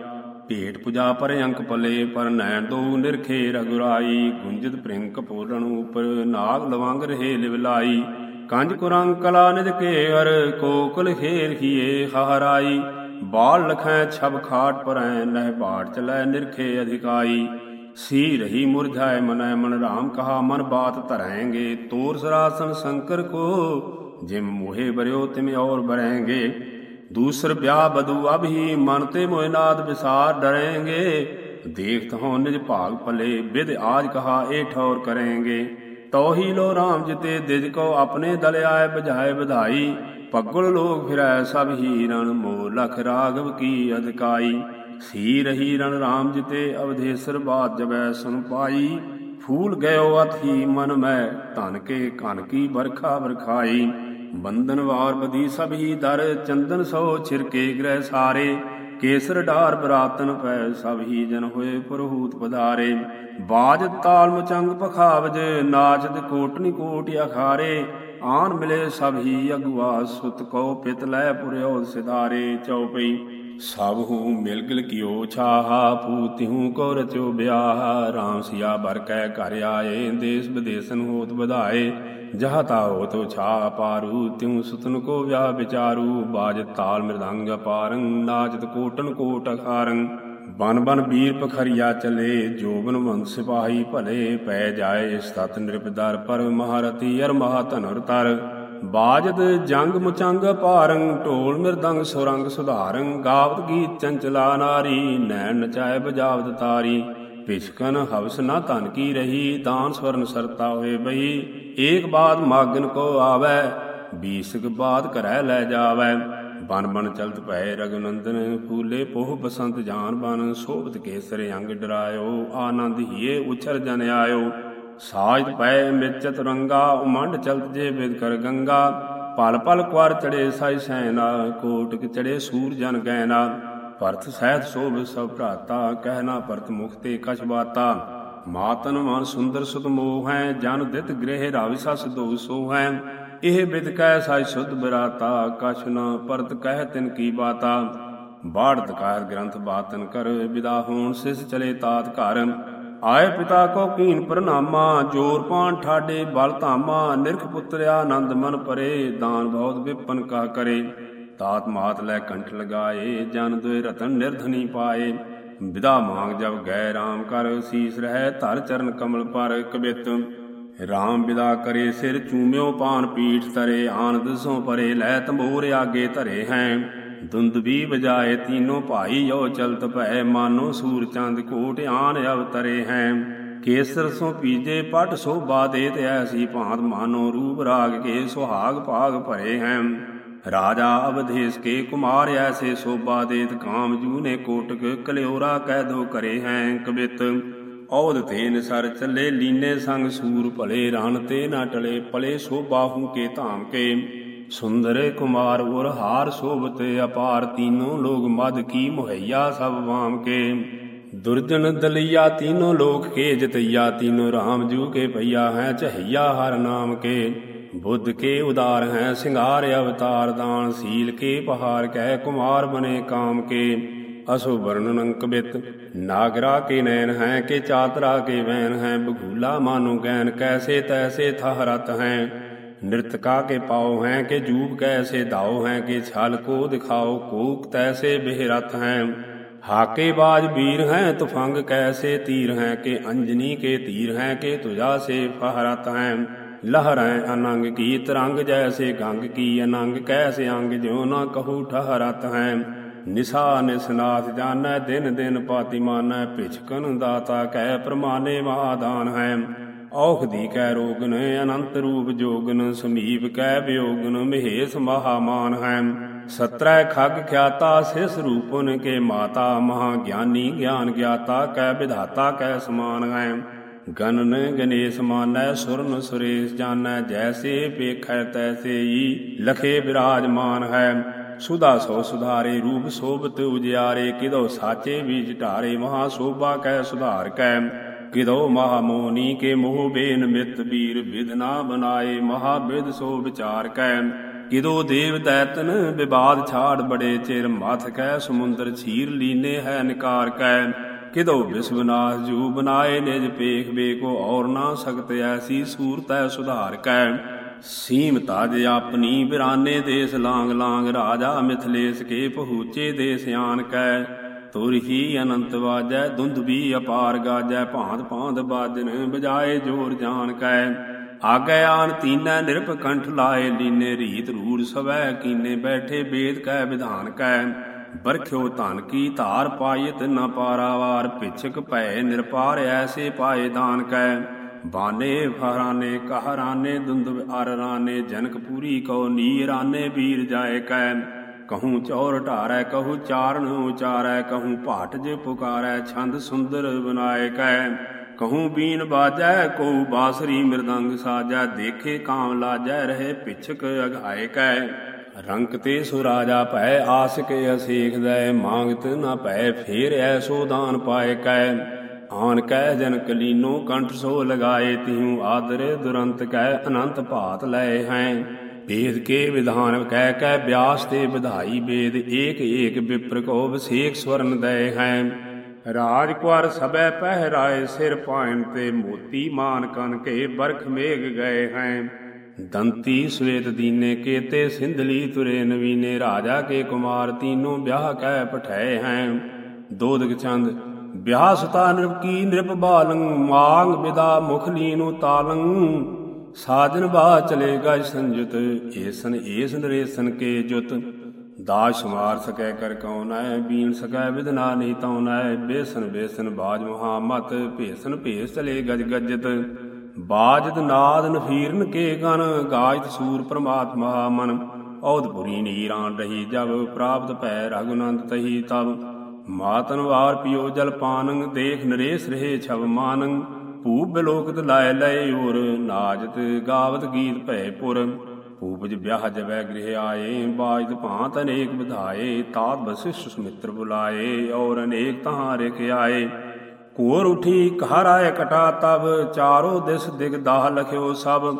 ਭੇਟ ਪੁਜਾ ਪਰ ਅੰਕ ਪਲੇ, ਪਰ ਨੈਣ ਦੋ ਨਿਰਖੇ ਰਗੁਰਾਈ ਗੁੰਜਤ ਪ੍ਰਿੰਕ ਕਪੂਰਨ ਉਪਰ ਨਾਗ ਲਵੰਗ ਰਹੇ ਲਿਵਲਾਈ ਕੰਜ ਕੁਰੰਗ ਕਲਾ ਨਿਦ ਕੇ ਹਰ ਕੋਕਲ ਖੇਰ ਹੀਏ ਹਹਰਾਈ ਬਾਲ ਲਖੈ ਛਬ ਖਾਟ ਪਰੈ, ਨਹਿ ਬਾਟ ਚਲੈ ਨਿਰਖੇ ਅਧਿਕਾਈ। ਸੀ ਰਹੀ ਮੁਰਝਾਏ ਮਨੈ, ਮਨ ਰਾਮ ਕਹਾ ਮਨ ਬਾਤ ਧਰੈਂਗੇ। ਤੋਰ ਸਰਾਸਨ ਸ਼ੰਕਰ ਕੋ, ਜਿਮ ਮੋਹਿ ਬਰਿਓ ਤਿਮ ਔਰ ਬਰੈਂਗੇ। ਦੂਸਰ ਵਿਆਹ ਬਦੂ ਅਬ ਹੀ ਮਨ ਤੇ ਮੋਇਨਾਦ ਵਿਸਾਰ ਡਰੇਂਗੇ। ਦੇਖਤ ਹੋ ਨਿਜ ਭਾਗ ਭਲੇ ਵਿਦ ਆਜ ਕਹਾ ਏ ਠੌਰ ਕਰੇਂਗੇ। ਤੋ ਹੀ ਲੋ ਰਾਮ ਜਿਤੇ, ਦਿਜ ਕੋ ਆਪਣੇ ਦਲ ਆਏ ਵਧਾਈ। ਪਗਲ ਲੋਕ ਫਿਰੈ ਸਭ ਹੀ ਰਣ ਮੋ ਲਖ ਰਾਗਵ ਕੀ ਅਧਕਾਈ? ਸੀ ਰਹੀ ਰਣ ਰਾਮ ਜਿਤੇ ਅਵਧੇਸਰ ਬਾਤ ਜਬੈ ਸੁਨ ਪਾਈ। ਫੂਲ ਗਇਓ ਅਥੀ ਮਨ ਮੈਂ, ਧਨ ਕੇ ਕਨ ਕੀ ਬਰਖਾ ਬਰਖਾਈ ਬੰਦਨ ਵਾਰ ਬਦੀ ਸਭ ਹੀ ਦਰ, ਚੰਦਨ ਸੋ ਛਿਰਕੇ ਗ੍ਰਹਿ ਸਾਰੇ। ਕੇਸਰ ਢਾਰ ਬਰਾਤਨ ਪੈ, ਸਭ ਹੀ ਜਨ ਹੋਏ ਪੁਰਹੂਤ ਪਧਾਰੇ। ਬਾਜ ਤਾਲ ਮਚੰਗ ਪਖਾਵਜ ਨਾਚਦ ਕੋਟਨੀ ਕੋਟ ਅਖਾਰੇ। ਆਨ ਮਿਲੇ ਸਭ ਹੀ ਅਗਵਾ, ਸੁਤ ਕੋ ਪਿਤ ਲੈ ਪੁਰਿਓ ਸਿਧਾਰੇ ਚਉਪਈ। ਸਭ ਹੂ ਮਿਲ ਗਿਲ ਕਿਓ ਛਾਹਾ ਪੂਤਿਹੂ ਕੋ ਰਚੋ ਬਿਆਹ। ਰਾਮ ਸਿਆ ਬਰ ਕੈ ਘਰ ਆਏ, ਦੇਸ ਵਿਦੇਸਨ ਹੋਤ ਵਧਾਏ। ਜਹ ਤਾਉ ਤੋ ਛਾ ਪਾਰੂ, ਤਿਉ ਸੁਤਨ ਕੋ ਵਿਆਹ ਵਿਚਾਰੂ। ਬਾਜ ਤਾਲ ਮਿਰਦੰਗ ਪਾਰੰ ਨਾਚਤ ਕੋਟਨ ਕੋਟ ਅਖਾਰੰ। ਬਨ ਬਨ ਵੀਰ ਪਖਰੀਆ ਚਲੇ, ਜੋਬਨ ਵੰਸ ਸਿਪਾਹੀ ਭਲੇ, ਪੈ ਜਾਏ ਸਤਤ ਨਿਰਪਦਰ ਪਰ ਮਹਾਰਤੀ ਅਰ ਮਹਾਤਨੁਰ ਤਰ। ਬਾਜਦ ਜੰਗ ਮੁਚੰਗ ਪਾਰੰ ਢੋਲ ਮਿਰਦੰਗ ਸੁਰੰਗ ਸੁਧਾਰੰ, ਗਾਵਤ ਗੀਤ ਚੰਚਲਾ ਨਾਰੀ, ਨੈਣ ਨਚਾਏ ਬਜਾਵਤ ਤਾਰੀ। ਪਿਛਕਨ ਹਵਸ ਨਾ ਧਨ ਕੀ ਰਹੀ, ਦਾਨ ਸਵਰਨ ਸਰਤਾ ਹੋਏ ਬਈ। ਏਕ ਬਾਦ ਮਾਗਨ ਕੋ ਆਵੈ ਬੀਸਕ ਬਾਦ ਕਰੈ ਲੈ ਜਾਵੈ। ਬਨ ਬਨ ਚਲਤ ਭੈ ਰਗਨੰਦਨ ਫੂਲੇ ਪੋਹ ਬਸੰਤ ਜਾਨ ਬਨ, ਸੋਭਤ ਕੇਸਰੇ ਅੰਗ ਡਰਾਇਓ, ਆਨੰਦ ਹੀਏ ਉਛਰ ਜਨ ਆਇਓ। ਸਾਜ ਪੈ ਮਿਰਚਤ ਰੰਗਾ, ਉਮੰਡ ਚਲਤ ਜੇ ਬਿਦ ਕਰ ਗੰਗਾ। ਪਲ ਪਲ ਕੁਾਰ ਚੜੇ ਸਾਈ ਸੈਨਾ, ਕੋਟਕ ਚੜੇ ਸੂਰ ਜਨ ਗੈਨਾ ਭਰਤ ਸਹਿਤ ਸੋਭ ਸਭ ਭਰਾਤਾ ਕਹਿਣਾ ਭਰਤ ਮੁਖ ਤੇ ਕਛ ਬਾਤਾ। ਮਾਤਨ ਮਨ ਸੁੰਦਰ ਸੁਤ ਮੋਹ ਹੈ, ਜਨ ਦਿਤ ਗ੍ਰਹਿ ਰਾਵਿ ਸਸ ਦੋ ਸੋ ਹੈ। ਇਹ ਬਿਦ ਕਹਿ ਸਾਈ ਸੁਧ ਬਰਾਤਾ, ਕਛ ਨ ਪਰਤ ਕਹਿ ਤਿਨ ਕੀ ਬਾਤਾ। ਬਾੜਤ ਕਾਇ ਗ੍ਰੰਥ ਬਾਤਨ ਕਰ, ਵਿਦਾ ਹੋਣ ਸਿਸ ਚਲੇ ਤਾਤ ਘਰ। ਆਏ ਪਿਤਾ ਕੋ ਕੀਨ ਪ੍ਰਣਾਮਾ, ਜੋਰ ਪਾਣ ਠਾਡੇ ਬਲ ਧਾਮਾ, ਨਿਰਖ ਪੁੱਤਰਿਆ ਆਨੰਦ ਮਨ ਪਰੇ, ਦਾਨ ਬਹੁਤ ਵਿਪਨ ਕਾ ਕਰੇ। ਤਾਤ ਮਾਤ ਲੈ ਕੰਠ ਲਗਾਏ, ਜਨ ਦੁਇ ਰਤਨ ਨਿਰਧਨੀ ਪਾਏ। ਵਿਦਾ ਮੰਗ ਜਬ ਗਏ RAM ਕਰ, ਸੀਸ ਰਹਿ ਧਰ ਚਰਨ ਕਮਲ ਪਰ ਕਬਿਤ RAM ਵਿਦਾ ਕਰੇ ਸਿਰ ਚੂਮਿਓ ਪਾਨ ਪੀਠ ਤਰੇ, ਆਨੰਦ ਸੋ ਪਰੇ, ਲੈ ਤੰਬੂਰ ਆਗੇ ਧਰੇ ਹੈ। ਦੁੰਦਬੀ ਵਜਾਏ ਤੀਨੋਂ ਭਾਈ ਜੋ ਚਲਤ ਭੈ ਮਾਨੋ ਸੂਰ ਚੰਦ ਕੋਟ ਆਨ ਅਵਤਰੇ ਹੈ। ਕੇਸਰ ਸੋ ਪੀਜੇ ਪਟ ਸੋਭਾ ਦੇਤ ਐਸੀ ਭਾਂਤ ਮਾਨੋ ਰੂਪ ਰਾਗ ਕੇ ਸੁਹਾਗ ਭਾਗ ਭਰੇ ਹੈ। ਰਾਜਾ ਅਵਧੇਸ਼ ਕੇ ਕੁਮਾਰ ਐਸੇ ਸੋਭਾ ਦੇਤ, ਕਾਮ ਜੂ ਨੇ ਕੋਟਕ ਕਲਿਓਰਾ ਕਹਿ ਦੋ ਕਰੇ ਹੈ ਕਵਿਤ। ਔਦ ਤੇ ਨਿਸਰ ਚੱਲੇ, ਲੀਨੇ ਸੰਗ ਸੂਰ ਭਲੇ ਰਣ ਤੇ ਨਾ ਟਲੇ ਪਲੇ ਸੋਬਾਹੂ ਕੇ ਧਾਮ ਕੇ। ਸੁੰਦਰੇ ਕੁਮਾਰ ਉਰ ਹਾਰ ਸ਼ੋਭਤ ਅਪਾਰ, ਤੀਨੋਂ ਲੋਗ ਮਦ ਕੀ ਮੁਹੱਈਆ ਸਭ ਵਾਮ ਕੇ। ਦੁਰਜਨ ਦਲਿਆ ਤੀਨੋਂ ਲੋਕ ਕੇ, ਜਤਈਆ ਤੀਨੋਂ ਰਾਮ ਜੂ ਕੇ ਭਈਆ ਹੈ, ਚਹਈਆ ਹਰ ਨਾਮ ਕੇ। ਬੁੱਧ ਕੇ ਉਦਾਰ ਹੈ, ਸਿੰਗਾਰ ਅਵਤਾਰ ਦਾਨ, ਸੀਲ ਕੇ ਪਹਾਰ ਕਹਿ ਕੁਮਾਰ ਬਨੇ ਕਾਮ ਕੇ। ਅਸੋ ਵਰਣਨ ਅੰਕਬਿਤ ਨਾਗਰਾ ਕੇ ਨੈਣ ਹੈ ਕੇ ਚਾਤਰਾ ਕੇ ਵੈਨ ਹੈ ਬਗੂਲਾ ਮਾਨੋ ਗੈਨ ਕੈਸੇ ਤੈਸੇ ਥਹ ਰਤ ਹੈ ਨ੍ਰਿਤਕਾ ਕੇ ਪਾਉ ਹੈ ਕਿ ਜੂਬ ਕੈਸੇ ਦਾਉ ਹੈ ਕਿ ਛਲ ਕੋ ਦਿਖਾਓ ਕੋਕ ਤੈਸੇ ਬਿਹਰਤ ਹੈ ਹਾਕੇ ਬਾਜ ਵੀਰ ਹੈ ਤੁਫੰਗ ਕੈਸੇ ਤੀਰ ਹੈ ਕਿ ਅੰਜਨੀ ਕੇ ਤੀਰ ਹੈ ਕਿ ਤੁਜਾ ਸੇ ਫਹਰਤ ਹੈ ਲਹਰੈ ਅਨੰਗ ਕੀ ਤਰੰਗ ਜੈਸੇ ਗੰਗ ਕੀ ਅਨੰਗ ਕੈਸੇ ਅੰਗ ਜਿਉ ਨਾ ਕਹੂ ਠਹਰਤ ਹੈ ਨਿਸਾ ਨਿਸਨਾਥ ਜਾਣੈ, ਦਿਨ ਦਿਨ ਪਾਤੀ ਮਾਨੈ ਭਿਛਕਨ ਦਾਤਾ ਕਹਿ ਪ੍ਰਮਾਨੇ ਮਹਾਦਾਨ ਹੈ। ਔਖਦੀ ਕੈ ਰੋਗਨ, ਅਨੰਤ ਰੂਪ ਜੋਗਨ, ਸਮੀਪ ਕੈ ਵਿਯੋਗਨ, ਮਹੇਸ਼ ਮਹਾਮਾਨ ਹੈ। ਸਤਰੈ ਖਗ ਖਿਆਤਾ, ਸਿਸ ਰੂਪਨ ਕੇ ਮਾਤਾ, ਮਹਾ ਗਿਆਨੀ ਗਿਆਨ ਗਿਆਤਾ ਕੈ ਵਿਧਾਤਾ ਕੈ ਸਮਾਨ ਹੈ। ਗਨਨ ਗਣੇਸ਼ ਮਾਨੈ, ਸੁਰਨ ਸੁਰੇਸ਼ ਜਾਣੈ, ਜੈਸੇ ਪੇਖੈ ਤੈਸੇ ਹੀ ਲਖੇ ਵਿਰਾਜਮਾਨ ਹੈ। ਸੁਧਾ ਸੋ ਸੁਧਾਰੇ, ਰੂਪ ਸੋਭਤ ਉਜਿਆਰੇ, ਕਿਦੋ ਸਾਚੇ ਬੀਜ ਢਾਰੇ, ਮਹਾ ਸੋਭਾ ਕੈ ਸੁਧਾਰ ਕੈ। ਕਿਦੋ ਮਹਾ ਮੋਨੀ ਕੇ ਮੋਹ ਬੇਨ ਮਿਤ ਵੀਰ ਵਿਦਨਾ ਬਨਾਏ, ਮਹਾ ਬਿਦ ਸੋ ਵਿਚਾਰ ਕੈ। ਕਿਦੋ ਦੇਵ ਦੈਤਨ ਵਿਵਾਦ ਛਾੜ ਬੜੇ ਚਿਰ, ਮਥ ਕੈ ਸਮੁੰਦਰ ਛੀਰ ਲੀਨੇ ਹੈ ਨਿਕਾਰ ਕੈ। ਕਿਦੋ ਵਿਸ਼ਵਨਾਥ ਜੂ ਬਨਾਏ ਨਿਜ ਪੇਖ ਬੇਕੋ ਔਰ ਨਾ ਸਕਤ ਐਸੀ ਸੂਰਤੈ ਸੁਧਾਰ ਕੈ। ਸੀਮ ਤਾਜ ਆਪਣੀ ਬਿਰਾਨੇ ਦੇਸ ਲਾਂਗ ਲਾਂਗ ਰਾਜਾ ਮਿਥਲੇਸ ਕੇ ਪਹੂਚੇ ਦੇ ਆਨ ਕੈ। ਤੁਰ ਹੀ ਅਨੰਤ ਵਾਜੈ, ਦੁੰਦ ਅਪਾਰ ਗਾਜੈ, ਭਾਂਤ ਭਾਂਤ ਬਾਜਨ ਬਜਾਏ ਜੋਰ ਜਾਨ ਕੈ। ਆਗੈ ਆਨ ਤੀਨੈ ਨਿਰਪ ਕੰਠ ਲਾਏ, ਲੀਨੇ ਰੀਤ ਰੂੜ ਸਵੈ, ਕੀਨੇ ਬੈਠੇ ਬੇਦ ਕੈ ਵਿਧਾਨ ਕੈ। ਬਰਖਿਓ ਧਨ ਕੀ ਧਾਰ ਪਾਇਤ ਨ ਪਾਰਾਵਾਰ, ਪਿਛਕ ਭੈ ਨਿਰਪਾਰ ਐਸੇ ਪਾਏ ਦਾਨ ਕੈ। ਬਾਨੇ ਫਹਰਾਨੇ ਕਹਰਾਨੇ ਦੁੰਦ ਅਰਰਾਨੇ, ਜਨਕ ਪੂਰੀ ਕੋ ਨੀਰਾਨੇ, ਵੀਰ ਜਾਏ ਕੈ। ਕਹੂੰ ਚੌਰ ਢਾਰੈ, ਕਹੂੰ ਚਾਰਨ ਉਚਾਰੈ, ਕਹੂੰ ਭਾਟ ਜੇ ਪੁਕਾਰੈ, ਛੰਦ ਸੁੰਦਰ ਬਨਾਏ ਕੈ। ਕਹੂੰ ਬੀਨ ਬਾਜੈ ਕੋ ਬਾਸਰੀ ਮਿਰਦੰਗ ਸਾਜੈ, ਦੇਖੇ ਕਾਮ ਲਾਜੈ, ਰਹੇ ਪਿਛਕ ਅਘਾਏ ਕੈ। ਰੰਕ ਤੇ ਸੁਰਾਜਾ ਭੈ, ਆਸ ਕੇ ਅਸੇਖ ਦੈ ਮੰਗਤ ਨਾ ਭੈ, ਫੇਰ ਐਸੋ ਦਾਨ ਪਾਏ ਕੈ। ਆਨ ਕਹਿ ਜਨ ਕਲੀਨੋ ਕੰਠ ਸੋ ਲਗਾਏ, ਤਿਹੂ ਆਦਰ ਦੁਰੰਤ ਕਹਿ ਅਨੰਤ ਭਾਤ ਲਏ ਹੈ। ਵੇਦ ਕੇ ਵਿਧਾਨ ਕਹਿ ਕਹਿ ਬਿਆਸ ਤੇ ਵਿਧਾਈ ਵੇਦ, ਏਕ ਏਕ ਵਿਪਰ ਕੋ ਵਸੇਕ ਸਵਰਨ ਦਏ ਹੈ। ਰਾਜ ਕੁਾਰ ਸਬੈ ਪਹਿਰਾਏ ਸਿਰ ਪਾਇਨ ਤੇ ਮੋਤੀ ਮਾਨ ਕਨ ਕੇ ਬਰਖ ਮੇਘ ਗਏ ਹੈ। ਦੰਤੀ ਸਵੇਤ ਦੀਨੇ ਕੇਤੇ, ਸਿੰਧਲੀ ਤੁਰੇ ਨਵੀਨੇ, ਰਾਜਾ ਕੇ ਕੁਮਾਰ ਤੀਨੋਂ ਵਿਆਹ ਕਹਿ ਪਠਾਏ ਹੈ। ਦੋਦਕ ਚੰਦ ਵਿਆਹ ਸੁਤਾ ਨਿਰਪ ਕੀ ਨਿਰਪ ਬਾਲੰ, ਮਾਂਗ ਬਿਦਾ ਮੁਖ ਲੀਨੂ ਤਾਲੰ। ਸਾਜਨ ਬਾ ਚਲੇ ਗਜ ਸੰਜੁਤ, ਏਸਨ ਏਸ ਨਰੇਸਨ ਕੇ ਜੁਤ। ਦਾਜ ਸਮਾਰ ਸਕੈ ਕਰ ਕਉ ਹੈ ਸਕੈ ਵਿਦਨਾ ਨਹੀਂ ਤਉ ਹੈ ਬੇਸਨ ਬੇਸਨ ਬਾਜ ਮਹਾ ਮਤ, ਭੇਸਨ ਭੇਸ ਚਲੇ ਗਜ ਗਜਤ। ਬਾਜਤ ਨਾਦ ਨਫੀਰਨ ਕੇ ਗਨ, ਗਾਜਤ ਸੂਰ ਪ੍ਰਮਾਤਮਾ ਮਨ। ਔਦਪੁਰੀ ਨੀਰਾਂ ਰਹੀ ਜਬ, ਪ੍ਰਾਪਤ ਭੈ ਰਗੁਨੰਦ ਤਹੀ ਤਬ। ਮਾਤਨ ਵਾਰ ਪਿਓ ਜਲ ਪਾਨੰ ਦੇਖ ਨਰੇਸ ਰਹੇ ਛਵ ਮਾਨੰ ਭੂਪ ਬਿਲੋਕਤ ਲਾਇ ਲਏ ਉਰ, ਨਾਜਤ ਗਾਵਤ ਗੀਤ ਭੈ ਪੁਰ। ਪੂਪਜ ਵਿਆਹ ਜਵੈ ਗ੍ਰਹਿ ਆਏ, ਬਾਜਤ ਭਾਂਤ ਅਨੇਕ ਵਿਧਾਏ। ਤਾਤ ਬਸਿਸ਼ਟ ਸੁਮਿਤਰ ਬੁਲਾਏ, ਔਰ ਅਨੇਕ ਤਹਾਂ ਰਿਖ ਆਏ। ਕੋਰ ਉਠੀ ਘਰ ਕਟਾ ਤਬ ਚਾਰੋ ਦਿਸ ਦਿਗ ਦਾਹ ਲਖਿਓ ਸਭ।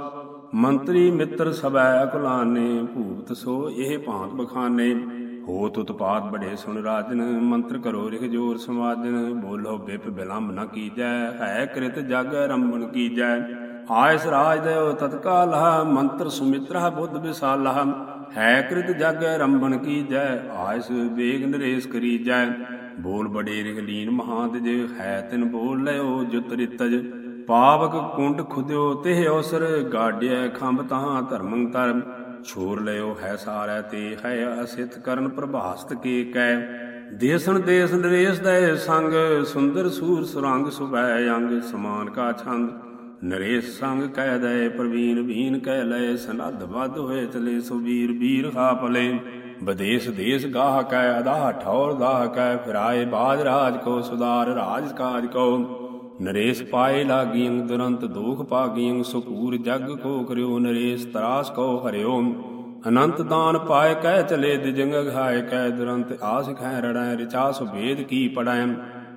ਮੰਤਰੀ ਮਿੱਤਰ ਸਭੈ ਅਕੁਲਾਨੇ ਭੂਤ ਸੋ ਇਹ ਭਾਂਤ ਬਖਾਨੇ। ਹੋਤ ਉਤਪਾਦ ਬੜੇ ਸੁਣ ਰਾਜਨ, ਮੰਤਰ ਕਰੋ ਰਿਖ ਜੋਰ ਸਮਾਜਨ ਬੋਲੋ ਬਿਪ ਬਿਲੰਬ ਨ ਕੀਜੈ, ਹੈ ਕ੍ਰਿਤ ਜਗ ਰੰਭਨ ਕੀਜੈ। ਆਇਸ ਰਾਜ ਦੇਵ ਤਤਕਾਲ, ਮੰਤਰ ਸੁਮਿਤਰਾ ਬੁੱਧ ਵਿਸਾਲਾ। ਹੈ ਕ੍ਰਿਤ ਜਗ ਰੰਭਨ ਕੀਜੈ, ਆਇਸ ਵੇਗ ਨਰੇਸ ਕਰੀਜੈ। ਬੋਲ ਬੜੇ ਰਿਖ ਲੀਨ ਮਹਾਦਜ, ਹੈ ਤਿਨ ਬੋਲ ਲਿਓ ਜੁਤ ਰਿਤਜ। ਪਾਵਕ ਕੁੰਡ ਖੁਦਿਓ ਤਿਹ ਅਵਸਰ ਗਾਡਿਐ ਖੰਭ ਤਹਾਂ ਧਰਮੰ ਧਰਮ ਛੋਰ ਲਿਓ, ਹੈ ਸਾਰੈ ਤੇ ਹੈ ਅਸਿਤ, ਕਰਨ ਪ੍ਰਭਾਸਤ ਕੇ ਕੈ ਦੇਸਣ ਦੇਸ ਨਰੇਸ ਦੇ ਸੰਗ, ਸੁੰਦਰ ਸੂਰ ਸੁਰੰਗ ਸੁਭੈ ਅੰਗ, ਸਮਾਨ ਕਾ ਛੰਦ ਨਰੇਸ ਸੰਗ ਕਹਿ ਦੇ ਪ੍ਰਵੀਨ, ਵੀਨ ਕਹਿ ਲਏ ਸਨਦ ਵੱਧ ਹੋਏ ਚਲੇ ਸੁਬੀਰ, ਵੀਰ ਖਾਪਲੇ ਵਿਦੇਸ਼ ਦੇਸ ਗਾਹ ਕੈ ਅਦਾ ਠੌਰ ਦਾਹ ਕੈ, ਫਿਰਾਏ ਬਾਜ ਰਾਜ ਕੋ ਸੁਦਾਰ ਰਾਜ ਕਾਜ ਕੋ। ਨਰੇਸ ਪਾਏ ਲਾਗੀਆਂ ਦੁਰੰਤ ਦੋਖ ਪਾਗੀਆਂ ਸੁਪੂਰ ਜਗ ਕੋ ਕਰਿਓ ਨਰੇਸ ਤਰਾਸ ਕੋ ਹਰਿਓ। ਅਨੰਤ ਦਾਨ ਪਾਏ ਕਹਿ ਚਲੇ ਦਿਜੰਗ ਘਾਇ ਕਹਿ ਦੁਰੰਤ ਆਸ ਖੈ ਰੜੈ ਰਿਚਾ ਸੁਭੇਦ ਕੀ ਪੜੈ।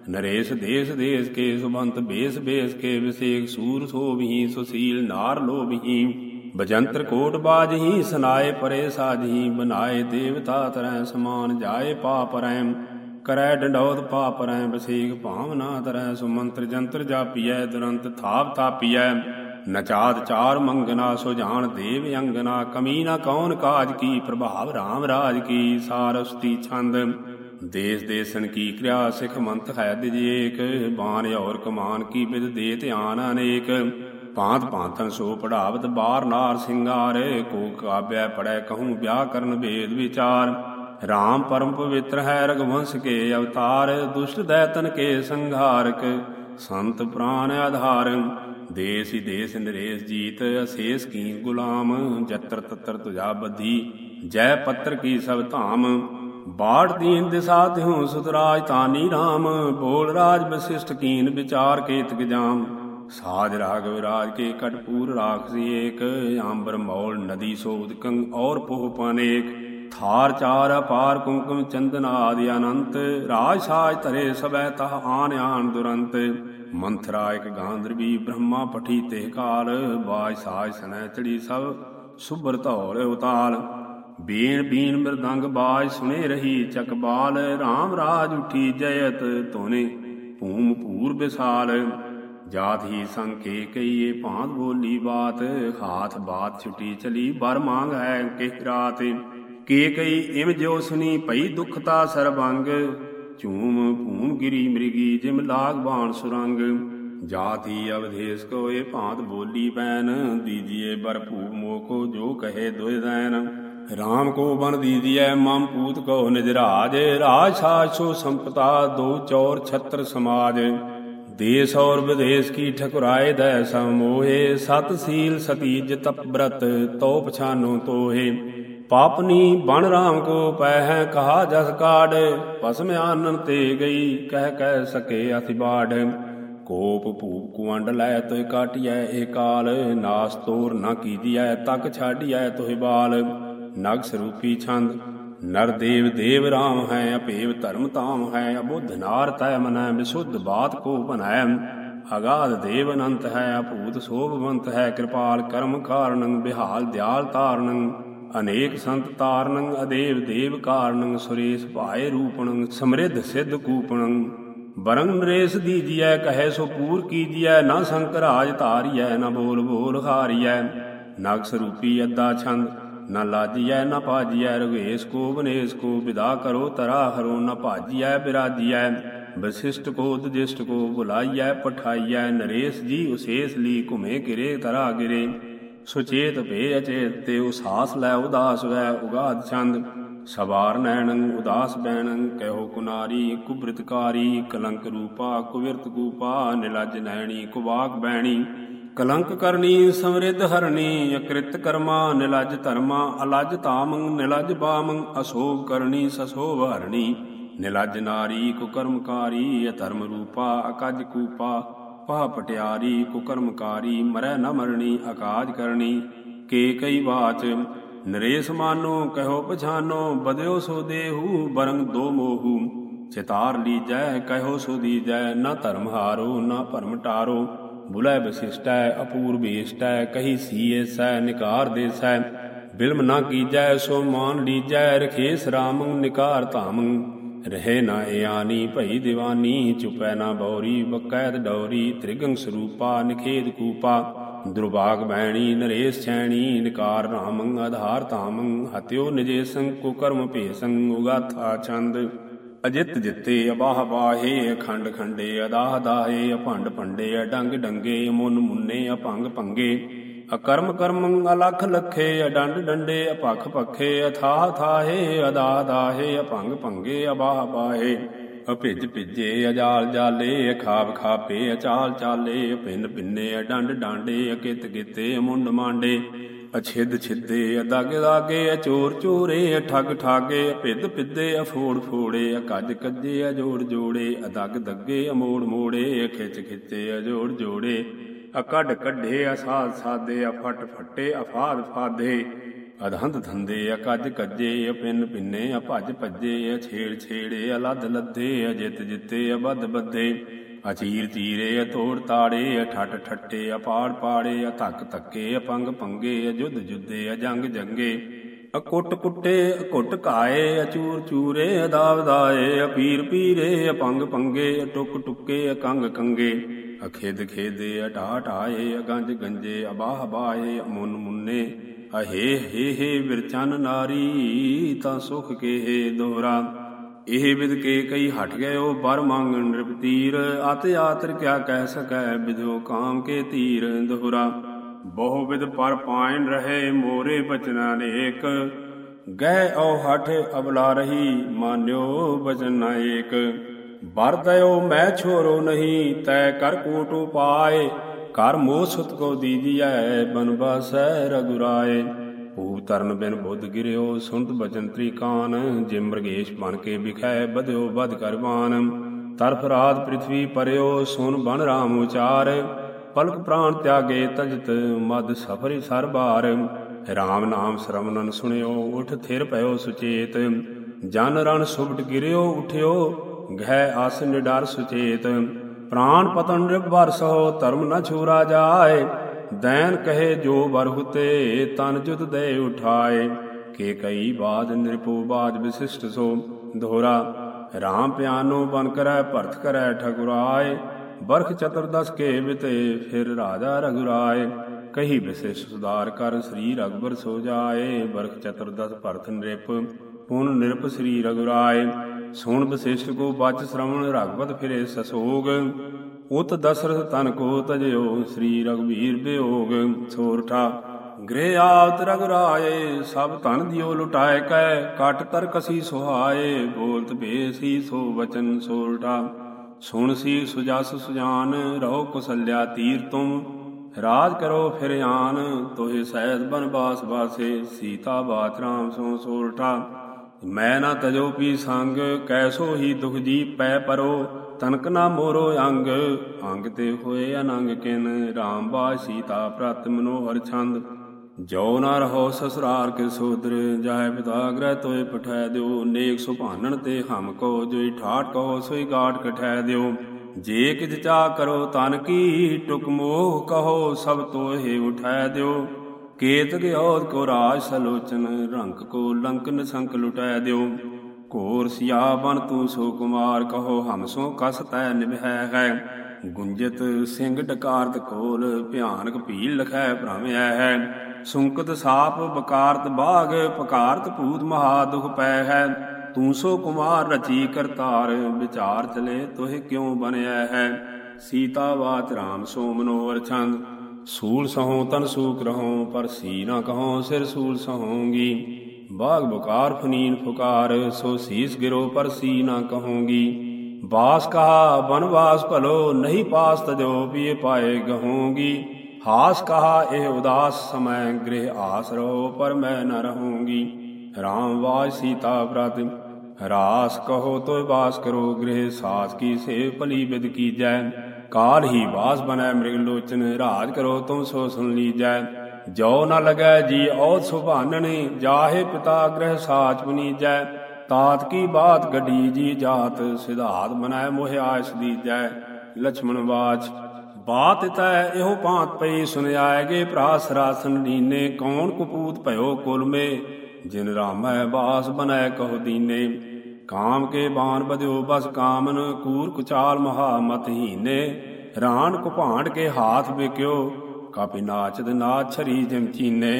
ਨਰੇਸ ਦੇਸ ਦੇਸ ਕੇ ਸੁਬੰਤ ਬੇਸ ਬੇਸ ਕੇ ਵਿਸ਼ੇਖ ਸੂਰ ਸੋਭੀ ਸੁਸੀਲ ਨਾਰ ਲੋਭੀ। ਬਜੰਤਰ ਕੋਟ ਬਾਜਹੀ ਸਨਾਏ ਪਰੇ ਸਾਜਹੀ ਬਨਾਏ ਦੇਵਤਾ ਤਰੈ ਸਮਾਨ ਜਾਏ ਪਾਪ ਰੈ। ਕਰੈ ਡੰਡੌਤ ਪਾਪ ਰੈ ਵਸੇਖ ਭਾਵ ਨਾ ਤਰੈ, ਸੁਮੰਤਰ ਜੰਤਰ ਜਾਪੀਐ, ਦੁਰੰਤ ਥਾਪ ਤਾਪੀਐ ਨਚਾਦ ਚਾਰ ਮੰਗਨਾ ਸੁਜਾਨ ਦੇਵ ਅੰਗਨਾ, ਕਮੀ ਨਾ ਕੌਣ ਕਾਜ ਕੀ, ਪ੍ਰਭਾਵ RAM ਰਾਜ ਕੀ ਸਾਰਸਤੀ ਛੰਦ। ਦੇਸ ਦੇਸਨ ਕੀ ਕਿਰਿਆ, ਸਿਖ ਮੰਤ ਹੈ ਦਿਜੇਕ, ਬਾਣ ਔਰ ਕਮਾਨ ਕੀ ਬਿਦ ਦੇ ਧਿਆਨ ਅਨੇਕ। ਭਾਂਤ ਭਾਂਤਨ ਸੋ ਪੜਾਵਤ ਬਾਰ ਨਾਰ ਸਿੰਗਾਰ, ਕੋ ਕਾਬਿਆ ਪੜੈ ਕਹੂੰ ਵਿਆਹ ਕਰਨ ਵੇਦ ਵਿਚਾਰ। ਰਾਮ ਪਰਮ ਪਵਿੱਤਰ ਹੈ ਰਗਵੰਸ਼ ਕੇ ਅਵਤਾਰ, ਦੁਸ਼ਟ ਦੈਤਨ ਕੇ ਸੰਘਾਰਕ, ਸੰਤ ਪ੍ਰਾਨ ਆਧਾਰ, ਦੇਸ ਹੀ ਦੇਸ ਨਰੇਸ ਜੀਤ, ਅਸੇਸ ਕੀ ਗੁਲਾਮ, ਜਤਰ ਤਤਰ ਤੁਜਾ ਬਧੀ, ਜੈ ਪੱਤਰ ਕੀ ਸਭ ਧਾਮ, ਬਾੜ ਦੀਨ ਦਿਸਾ ਤਿਹੁ ਸੁਤਰਾਜ ਤਾਨੀ RAM ਬੋਲ ਰਾਜ ਵਸਿਸ਼ਟ ਕੀਨ ਵਿਚਾਰ ਕੇਤਕ ਜਾਮ, ਸਾਜ ਰਾਗ ਵਿਰਾਜ ਕੇ ਕਟਪੂਰ ਰਾਖਸੀ ਏਕ ਆਂਬਰ ਮੌਲ ਨਦੀ ਸੋਦਕੰ ਔਰ ਪੋਹ ਪਨੇਕ। ਥਾਰ ਚਾਰ ਅਪਾਰ ਕੁੰਕਮ ਚੰਦਨ ਆਦਿ ਅਨੰਤ, ਰਾਜ ਸਾਜ ਧਰੇ ਸਬੈ ਤਹ ਆਨ ਆਨ ਦੁਰੰਤ। ਮੰਥਰਾ ਇਕ ਗਾਂਧਰਵੀ ਬ੍ਰਹਮਾ ਪਠੀ ਤੇ ਕਾਲ, ਬਾਜ ਸਾਜ ਸਨੈ ਚੜੀ ਸਭ ਸੁਬਰ ਧੌਲ ਉਤਾਲ। ਬੀਣ ਬੀਣ ਮਰਦੰਗ ਬਾਜ ਸੁਨੇ ਰਹੀ ਚਕਬਾਲ RAM ਰਾਜ ਉਠੀ ਜਯਤ ਤੋਨੇ ਭੂਮ ਭੂਰ ਵਿਸ਼ਾਲ। ਜਾਤ ਹੀ ਸੰਕੇ ਕਈਏ ਭਾਂਤ ਬੋਲੀ ਬਾਤ, ਹਾਥ ਬਾਤ ਛੁਟੀ ਚਲੀ, ਬਰ ਮੰਗ ਹੈ ਕਿ ਰਾਤ। ਕੇ ਕਈ ਇਮ ਜੋ ਸੁਨੀ ਭਈ ਦੁਖਤਾ ਸਰਬੰਗ। ਝੂਮ ਭੂਮ ਗਿਰੀ ਮ੍ਰਿਗੀ ਜਿਮ ਲਾਗ ਬਾਣ ਸੁਰੰਗ। ਜਾਤੀ ਅਵਧੇਸ ਕੋ ਭਾਂਤ ਬੋਲੀ ਬੈਨ ਦੀਜੀਏ ਬਰ ਭੂਪ ਜੋ ਕਹੇ ਦੁਇ ਦੈਨ। ਰਾਮ ਕੋ ਬਨ ਦੀਜੀਐ ਮਮ ਪੂਤ ਕੋ ਨਿਜ ਰਾਜ ਰਾਜ ਸੰਪਤਾ ਦੋ ਚੌਰ ਛਤਰ ਸਮਾਜ। ਦੇਸ ਔਰ ਵਿਦੇਸ ਕੀ ਠਕੁਰਾਏ ਦੈ ਸਮੋਹੇ ਸਤ ਸੀਲ ਸਤੀਜ ਤਪ ਬ੍ਰਤ ਤੋ ਪਛਾਨੋ ਤੋਹੇ। ਪਾਪਨੀ ਬਣ ਰਾਮ ਕੋ ਪੈ ਹੈ ਕਹਾ ਜਸ ਕਾੜ ਪਸਮ ਆਨਨ ਤੇ ਗਈ ਕਹਿ ਕਹਿ ਸਕੇ ਅਥਿ ਬਾੜ ਕੋਪ ਭੂਪ ਕੁਵੰਡ ਲੈ ਤੋਇ ਕਾਟਿਐ ਏ ਕਾਲ, ਨਾਸ ਤੋਰ ਨਾ ਕੀਜੀਐ ਤਕ ਛਾੜੀਐ ਤੋਹਿ ਬਾਲ। ਨਗ ਸਰੂਪੀ ਛੰਦ, ਨਰ ਦੇਵ ਦੇਵ ਰਾਮ ਹੈ, ਅਪੇਵ ਧਰਮ ਤਾਮ ਹੈ, ਅਬੁੱਧ ਨਾਰ ਤੈ ਮਨੈ, ਵਿਸੁੱਧ ਬਾਤ ਕੋ ਬਨੈ ਅਗਾਧ ਦੇਵ ਅਨੰਤ ਹੈ ਅਭੂਤ ਸੋਭਵੰਤ ਹੈ, ਕਿਰਪਾਲ ਕਰਮ ਕਾਰਣੰ ਬਿਹਾਲ ਦਿਆਲ ਤਾਰਣੰ ਅਨੇਕ ਸੰਤ ਤਾਰਣੰ ਅਦੇਵ ਦੇਵ ਕਾਰਣੰ ਸੁਰੇਸ਼ ਭਾਏ ਰੂਪਣੰ ਸਮਰਿੱਧ ਸਿੱਧ ਕੂਪਣੰ ਬਰੰਗ ਨਰੇਸ ਦੀਜੀਐ, ਕਹੈ ਸੋ ਪੂਰ ਕੀਜੀਐ, ਨਾ ਸੰਕਰਾਜ ਧਾਰੀਐ, ਨਾ ਬੋਲ ਬੋਲ ਹਾਰੀਐ। ਨਗ ਸਰੂਪੀ ਅੱਦਾ ਛੰਦ, ਨਾ ਲਾਜੀਐ, ਨਾ ਭਾਜੀਐ, ਰਵੇਸ ਕੋ ਬਨੇਸ ਕੋ ਵਿਦਾ ਕਰੋ, ਤਰਾ ਹਰੋ, ਨਾ ਭਾਜੀਐ, ਬਿਰਾਜੀਐ। ਵਸਿਸ਼ਟ ਕੋ ਦਜਿਸ਼ਟ ਕੋ, ਬੁਲਾਈਐ, ਪਠਾਈਐ, ਨਰੇਸ ਜੀ, ਉਸੇਸ ਲੀ, ਘੁਮੇ ਗਿਰੇ ਤਰਾ, ਗਿਰੇ। ਸੁਚੇਤ ਭੇ ਅਚੇਤ ਤੇ ਉਸਾਸ ਲੈ ਉਦਾਸ ਵੈ ਉਗਾਦ ਛੰਦ ਸਵਾਰ ਨੈਣੰ ਉਦਾਸ ਬੈਣੰ, ਕਹਿਓ ਕੁਨਾਰੀ ਕੁਬ੍ਰਿਤਕਾਰੀ। ਕਲੰਕ ਰੂਪਾ ਕੁਵਿਰਤ ਕੂਪਾ, ਨਿਲਜ ਨੈਣੀ ਕੁਵਾਕ ਬੈਣੀ। ਕਲੰਕ ਕਰਨੀ ਸਮਰਿੱਧ ਹਰਣੀ ਅਕ੍ਰਿਤ ਕਰਮਾ ਨਿਲਜ ਧਰਮਾ, ਅਲਜ ਤਾਮੰ ਨਿਲਜ ਬਾਮੰ ਅਸੋਭ ਕਰਨੀ ਸਸੋਭ ਹਰਣੀ ਨਿਲਜ ਨਾਰੀ ਕੁਕਰਮਕਾਰੀ, ਅਧਰਮ ਰੂਪਾ ਅਕਜ ਕੂਪਾ। ਪਾ ਪਟਿਆਰੀ, ਕੁਕਰਮਕਾਰੀ, ਮਰੈ ਨ ਮਰਣੀ, ਅਕਾਜ ਕਰਨੀ, ਕੇ ਕਈ ਬਾਚ ਨਰੇਸ਼ ਮਾਨੋ ਕਹੋ ਪਛਾਨੋ ਬਦਿਓ ਸੋ ਦੇਹੂ, ਬਰੰਗ ਦੋ ਮੋਹੂ, ਚਿਤਾਰ ਲੀਜੈ ਕਹੋ ਸੋ ਦੀਜੈ, ਨਾ ਧਰਮ ਹਾਰੋ, ਨਾ ਭਰਮ ਟਾਰੋ, ਬੁਲੈ ਵਿਸਿਸ਼ਟੈ ਅਪੂਰਬ ਈਸ਼ਟੈ ਕਹੀ ਸੀਐਸੈ ਨਿਕਾਰ ਦੇਸੈ, ਬਿਲਮ ਨਾ ਕੀਜੈ, ਸੋ ਮਾਨ ਲੀਜੈ, ਰਖੇਸ ਰਾਮੰ, ਨਿਕਾਰ ਧਾਮੰ। ਰਹੇ ਨਾ ਏਆਨੀ ਭਈ ਦੀਵਾਨੀ, ਚੁਪੈ ਨਾ ਬੌਰੀ, ਬਕੈਦ ਡੌਰੀ ਤ੍ਰਿਗੰ ਸਰੂਪਾ ਨਿਖੇਦ ਕੂਪਾ, ਦੁਰਭਾਗ ਬੈਣੀ, ਨਰੇਸ਼ ਛੈਣੀ, ਨਿਕਾਰ ਰਾਮੰ ਆਧਾਰ ਧਾਮੰ, ਹਤਿਓ ਨਿਜੇ ਕੁਕਰਮ ਕੋ ਭੇਸੰ, ਉਗਾਥਾ ਛੰਦ। ਅਜਿਤ ਜਿੱਤੇ ਅਬਾਹ ਬਾਹੇ, ਅਖੰਡ ਖੰਡੇ, ਅਦਾਹ ਦਾਹੇ, ਅਭੰਡ ਭੰਡੇ, ਅਡੰਗ ਡੰਗੇ, ਮੁਨ ਮੁੰਨੇ, ਅਭੰਗ ਭੰਗੇ। ਅਕਰਮ ਕਰਮ ਅਲਖ ਲਖੇ, ਅਡੰਡ ਡੰਡੇ ਅਪਖ ਪਖੇ ਅਥਾਹ ਥਾਹੇ, ਅਦਾ ਦਾਹੇ, ਅਭੰਗ ਭੰਗੇ, ਅਬਾਹ ਬਾਹੇ। ਅਭਿਜ ਭਿਜੇ, ਅਜਾਲ ਜਾਲੇ ਅਖਾਬ ਖਾਪੇ, ਅਚਾਲ ਚਾਲੇ ਅਪਿੰਨ ਪਿੰਨੇ ਅਡੰਡ ਡਾਂਡੇ, ਅਕਿਤ ਗਿਤੇ ਮੁੰਡ ਮਾਂਡੇ। ਅਛਿਦ ਛਿੱਦੇ ਅਦਗ ਦਾਗੇ ਅਚੋਰ ਚੋਰੇ ਠੱਗ ਠਾਗੇ ਅਭਿਦ ਪਿੱਦੇ ਅਫੋੜ ਫੋੜੇ, ਅਕੱਜ ਕੱਜੇ, ਅਜੋੜ ਜੋੜੇ ਅਦਗ ਦੱਗੇ ਅਮੋੜ ਮੋੜੇ, ਅਖਿੱਚ ਖਿੱਚੇ, ਅਜੋੜ ਜੋੜੇ। ਅਕੱਢ ਕੱਢੇ ਅਸਾਦ ਸਾਦੇ, ਅਫਟ ਫੱਟੇ, ਅਫਾਦ ਫਾਦੇ। ਅਧੰਦ ਧੰਦੇ, ਅਕੱਜ ਕੱਜੇ, ਅਪਿੰਨ ਪਿੰਨੇ, ਅਭੱਜ ਭੱਜੇ, ਅਛੇੜ ਛੇੜੇ ਅਲੱਦ ਲੱਦੇ, ਅਜਿਤ ਜਿੱਤੇ, ਅਬੱਧ ਬੱਦੇ ਅਚੀਰ ਚੀਰੇ ਅਤੋੜ ਤਾੜੇ, ਅਠੱਠ ਠੱਟੇ, ਅਪਾੜ ਪਾੜੇ, ਅਧੱਕ ਧੱਕੇ, ਅਪੰਗ ਪੰਗੇ, ਅਜੁੱਧ ਜੁੱਦੇ, ਅਜੰਗ ਜੰਗੇ। ਅਕੁੱਟ ਕੁੱਟੇ, ਅਕੁੱਟ ਘਾਏ, ਅਚੂਰ ਚੂਰੇ ਅਦਾਵਦਾਏ ਅਪੀਰ ਪੀਰੇ, ਅਪੰਗ ਪੰਗੇ, ਅਟੁੱਕ ਟੁਕੇ, ਅਕੰਗ ਕੰਗੇ। ਅਖੇਦ ਖੇਦੇ ਅਟਾ ਟਾਏ ਅਗੰਜ ਗੰਜੇ, ਅਬਾਹ ਬਾਏ, ਅਮੁਨ ਮੁੰਨੇ। ਅਹੇ, ਹੇ ਹੇ ਵਿਰਚਨ ਨਾਰੀ, ਤਾਂ ਸੁਖ ਕੇ ਦੋਹਰਾ ਇਹ ਵਿਦ ਕੇ ਕਈ ਹਟ ਗਇਓ ਬਰ ਮੰਗ ਨਿਰਪਤੀਰ ਅਤ ਆਤਰ ਕਿਆ ਕਹਿ ਸਕੈ ਵਿਦੋ ਕਾਮ ਕੇ ਤੀਰ ਦੋਹਰਾ ਬਹੁ ਵਿਦ ਪਰ ਪਾਇਨ ਰਹੇ ਮੋਰੇ ਬਚਨਾ ਅਨੇਕ ਗਹਿ ਔ ਹਠ ਅਬਲਾ ਰਹੀ, ਮਾਨਿਓ ਬਚਨ ਏਕ। ਬਰ ਦਇਓ ਮੈਂ ਛੋਰੋ ਨਹੀਂ, ਤੈ ਕਰ ਕੋਟ ਉਪਾਏ। ਕਰ ਮੋਹ ਸੁਤ ਕੋ ਦੀਜੀਐ, ਬਨਵਾਸੈ ਰਗੁਰਾਏ। ਭੂਪ ਤਰਨ ਬਿਨ ਬੁੱਧ ਗਿਰਿਓ ਸੁਣਤ ਬਚਨ ਤ੍ਰਿਕਾਨ। ਜੇ ਮਰਗੇਸ਼ ਬਨ ਕੇ ਵਿਖੈ ਬਧਿਓ ਬਧ ਕਰਵਾਨ ਤਰਫ ਰਾਤ ਪ੍ਰਿਥਵੀ ਪਰਿਓ ਸੁਨ ਬਨ ਰਾਮ ਉਚਾਰ। ਪਲਕ ਪ੍ਰਾਣ ਤਿਆਗੇ ਤਜਤ, ਮਦ ਸਫਰਿ ਸਰਬਾਰ ਰਾਮ ਨਾਮ ਸ਼ਰਮਨਨ ਸੁਣਿਓ, ਉਠ ਥਿਰ ਭਇਓ ਸੁਚੇਤ। ਜਨ ਰਣ ਸੁਭਟ ਗਿਰਿਓ, ਉਠਿਓ, ਗਹਿ ਆਸ ਨਿਡਰ ਸੁਚੇਤ। ਪ੍ਰਾਨ ਪਤਨ ਨਿਰਭ ਵਰਸੋ ਧਰਮ ਨ ਛੂਰਾ ਜਾਏ। ਦੈਨ ਕਹੇ ਜੋ ਬਰ ਹੁਤੇ, ਤਨ ਜੁਤ ਦੇ ਉਠਾਏ। ਕੇ ਕਈ ਬਾਦ ਨਿਰਪੋ ਬਾਦ ਵਿਸਿਸ਼ਟ ਸੋ। ਦੋਹਰਾ ਰਾਮ ਪਿਆਨੋ ਬਨ ਕਰੈ, ਭਰਤ ਕਰੈ, ਠਗੁਰਾਏ। ਬਰਖ ਚਤੁਰਦਸ ਕੇ ਬਿਤੇ, ਫਿਰ ਰਾਜਾ ਰਗੁਰਾਏ ਕਹੀ ਵਿਸਿਸ਼ ਸੁਧਾਰ ਕਰ, ਸ੍ਰੀ ਰਗਬਰ ਸੋ ਜਾਏ। ਬਰਖ ਚਤੁਰਦਸ ਭਰਤ ਨਿਰਪ, ਪੁਨ ਨਿਰਪ ਸ੍ਰੀ ਰਗੁਰਾਏ ਸੁਣ ਵਿਸਿਸ਼ਟ ਕੋ ਬਚ ਸ੍ਰਵਣ ਰਗਵਤ ਫਿਰੇ ਸਸੋਗ। ਉਤ ਦਸਰਥ ਤਨ ਕੋ ਤਜਿਓ, ਸ੍ਰੀ ਰਗਵੀਰ ਬਿਯੋਗ ਸੋਰਠਾ ਗ੍ਰਹਿ ਆਵਤ ਰਗੁਰਾਏ ਸਭ ਧਨ ਦਿਓ ਲੁਟਾਏ ਕੈ। ਕਟ ਤਰ ਕਸੀ ਸੁਹਾਏ, ਬੋਲਤ ਬੇਸੀ ਸੋ ਵਚਨ ਸੋਰਠਾ ਸੁਣ ਸੀ ਸੁਜਸ ਸੁਜਾਨ, ਰਹੋ ਕੁਸਲਿਆ ਤੀਰ ਤੁਮ। ਰਾਜ ਕਰੋ ਫਿਰ ਆਨ, ਤੋਹਿ ਸਹਿਜ ਬਨਵਾਸ ਵਾਸੇ, ਸੀਤਾ ਬਾਤ ਰਾਮ ਸੋ ਸੋਰਠਾ। ਮੈਂ ਨਾ ਤਜੋ ਪੀ ਸੰਗ, ਕੈਸੋ ਹੀ ਦੁਖ ਜੀ ਪੈ ਪਰੋ। ਤਨਕ ਨਾ ਮੋਰੋ ਅੰਗ ਅੰਗ ਤੇ ਹੋਏ ਅਨੰਗ ਕਿਨ। ਰਾਮ ਬਾ ਸੀਤਾ ਪ੍ਰਤ ਮਨੋਹਰ ਛੰਦ। ਜੋ ਨਾ ਰਹੋ ਸਸਰਾਰ ਕੇ ਸੋਦਰ ਜਾਏ ਪਿਤਾ ਗ੍ਰਹਿ ਤੋਏ ਪਠੈ ਦਿਓ। ਨੇਕ ਸੁਭਾਨਣ ਤੇ ਹਮ ਕੋ ਜੋਈ ਠਾਠ ਕਹੋ ਸੋਈ ਗਾਟ ਕਠੈ ਦਿਓ। ਜੇ ਕਿਜ ਚਾ ਕਰੋ, ਤਨ ਕੀ ਟੁਕ ਮੋਹ ਕਹੋ, ਸਭ ਤੋਹੇ ਉਠੈ ਦਿਓ। ਕੇਤ ਗਿਓਦ ਕੋ ਰਾਜ ਸਲੋਚਨ, ਰੰਕ ਕੋ ਲੰਕ ਸੰਕ ਲੁਟੈ ਦਿਓ। ਘੋਰ ਸਿਆ ਬਨ ਤੂੰ ਸੋ ਕੁਮਾਰ ਕਹੋ, ਹਮ ਸੋ ਕਸ ਤੈ ਨਿਭੈ ਹੈ ਗੁੰਜਤ ਸਿੰਘ ਡਕਾਰਤ ਕੋਲ ਭਿਆਨਕ ਭੀਲ ਲਖੈ ਭ੍ਰਮਿਆ ਹੈ ਸੁੰਕਤ ਸਾਪ ਬਕਾਰਤ ਬਾਗ, ਪਕਾਰਤ ਭੂਤ ਮਹਾ ਦੁਖ ਪੈ ਹੈ ਤੂੰ ਸੋ ਕੁਮਾਰ ਰਚੀ ਕਰਤਾਰ, ਵਿਚਾਰ ਚਲੇ ਤੋਹਿ ਕਿਉ ਬਨਿਆ ਹੈ ਸੀਤਾ ਬਾਤ ਰਾਮ ਸੋ ਮਨੋਵਰ ਛੰਦ, ਸੂਲ ਸਹੋ ਤਨ ਸੂਕ ਰਹੋ, ਪਰ ਸੀ ਨਾ ਕਹੋ ਸਿਰ ਸੂਲ ਸਹੋਂਗੀ। ਬਾਗ ਬੁਕਾਰ ਫਨੀਨ ਫੁਕਾਰ, ਸੋ ਸੀਸ ਗਿਰੋ ਪਰ ਸੀ ਨਾ ਕਹੋਂਗੀ। ਬਾਸ ਕਹਾ, ਬਨਵਾਸ ਭਲੋ ਨਹੀਂ ਪਾਸ ਤਜੋ ਪੀਏ ਪਾਏ ਗਹੋਗੀ। ਹਾਸ ਕਹਾ, ਇਹ ਉਦਾਸ ਸਮੈ ਗ੍ਰਹਿ ਆਸ ਰਹੋ ਪਰ ਮੈਂ ਨ ਰਹੂੰਗੀ। ਰਾਮ ਵਾਜ ਸੀਤਾ ਪ੍ਰਤ, ਰਾਸ ਕਹੋ ਤੋਇ ਬਾਸ ਕਰੋ ਗ੍ਰਹਿ ਸਾਸ ਕੀ ਸੇ ਭਲੀ ਵਿਦ ਕੀਜੈ। ਕਾਲ ਹੀ ਬਾਸ ਬਨੈ ਮ੍ਰਿਗ ਲੋਚਨ, ਰਾਜ ਕਰੋ ਤੁਮ ਸੋ ਸੁਨ ਲੀਜੈ। ਜੋ ਨ ਲਗੈ ਜੀ ਔਦ ਸੁਭਾਨਣੀ, ਜਾਹੇ ਪਿਤਾ ਗ੍ਰਹਿ ਸਾਚ ਬਨੀਜੈ। तात की बात गढ़ी जी जात सिद्धार्थ बनाय मोहि आस दीजै ਲਛਮਣ ਬਾਜ ਬਾਤ ਤੈ ਇਹੋ ਭਾਂਤ ਪਈ ਸੁਨਿਆਏਗੇ ਪ੍ਰਾਸ ਰਾਸਨ ਨੀਨੇ ਕੌਣ ਕਪੂਤ ਭਇਓ ਕੁਲਮੇ, ਜਿਨ ਰਾਮੈ ਬਾਸ ਬਨੈ ਕਹੁ ਦੀਨੇ। ਕਾਮ ਕੇ ਬਾਨ ਬਧਿਓ ਬਸ ਕਾਮਨ, ਕੂਰ ਕੁਚਾਲ ਮਹਾ ਮਤਹੀਨੇ ਰਾਣ ਕੁਭਾਂਡ ਕੇ ਹਾਥ ਵਿਕਿਓ, ਕਾਪੀ ਨਾਚਦ ਨਾਚ ਛਰੀ ਜਿਮ ਚੀਨੇ।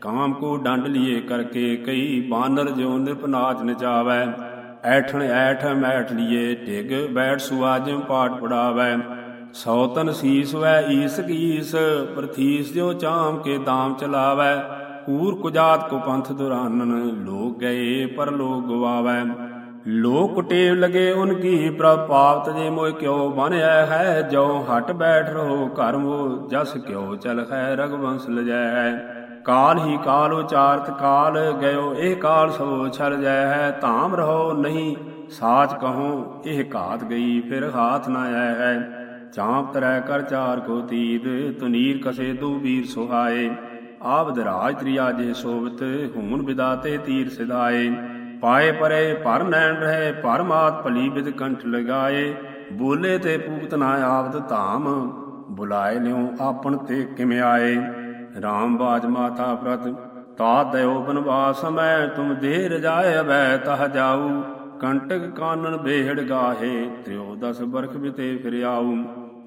ਕਾਮ ਕੋ ਡੰਡ ਲਿਏ ਕਰਕੇ ਕਈ ਬਾਨਰ ਜਿਉ ਨਿਰਪਨਾਚ ਨਚਾਵੈ ਐਠਣ ਐਠ ਮੈਠ ਲਿਏ ਢਿਗ ਬੈਠ ਸੁਆ ਜਿਮ ਪਾਠ ਪੜਾਵੈ। ਸੌਤਨ ਸੀਸ ਵੈ ਈਸ ਕੀਸ ਪ੍ਰਥੀਸ ਜਿਉ ਚਾਮ ਕੇ ਦਾਮ ਚਲਾਵੈ। ਕੂਰ ਕੁਜਾਤ ਕੋ ਪੰਥ ਦੁਰਾਨਨ ਲੋਕ ਗਏ ਪਰ ਲੋਕ ਗਵਾਵੈ। ਲੋਕ ਕੁਟੇਵ ਲਗੇ ਉਨ ਕੀ ਪ੍ਰਪਾਪ ਤਜੇ ਮੋਇ ਕਿਉ ਬਨਿਆ ਹੈ ਜੋ ਹਟ ਬੈਠ ਰਹੋ ਘਰ ਮੋ ਜਸ ਕਿਉ ਚਲ ਹੈ ਰਗਵੰਸ ਲਜੈ। ਕਾਲ ਹੀ ਕਾਲ ਉਚਾਰਤ ਕਾਲ, ਗਇਓ ਇਹ ਕਾਲ ਸੋ ਛਲ ਜੈ ਹੈ ਧਾਮ ਰਹੋ ਨਹੀਂ, ਸਾਚ ਕਹੋ, ਇਹ ਘਾਤ ਗਈ ਫਿਰ ਹਾਥ ਨਾ ਆਇ ਹੈ ਚਾਂਪ ਤਰੈ ਕਰ ਚਾਰ ਕੋ ਤੀਦ, ਤੁਨੀਰ ਕਸੇ ਦੂ ਵੀਰ ਸੁਹਾਏ। ਆਬਦ ਰਾਜ ਤ੍ਰਿਆ ਜੇ ਸੋਵਤ, ਹੂਨ ਵਿਦਾਤੇ ਤੀਰ ਸਿਧਾਏ। ਪਾਏ ਪਰੇ ਪਰ ਨੈਣ ਰਹੇ ਪਰਮਾਤ ਭਲੀ ਬਿਦ ਕੰਠ ਲਗਾਏ। ਬੋਲੇ ਤੇ ਪੂਤ ਨਾ ਆਵਦ ਧਾਮ, ਬੁਲਾਏ ਲਿਓ ਆਪਣ ਤੇ ਕਿਵੇਂ ਆਏ। RAM ਬਾਜ ਮਾਤਾ ਪ੍ਰਤ, ਤਾ ਦਇਓ ਬਨਵਾਸ ਮੈਂ, ਤੁਮ ਦੇ ਰਜਾਏ ਅਬੈ ਤਹ ਜਾਊ। ਕੰਟਕ ਕਾਨਨ ਬੇਹੜ ਗਾਹੇ ਤਿਉ ਦਸ ਬਰਖ ਬਿਤੇ ਫਿਰ ਆਉ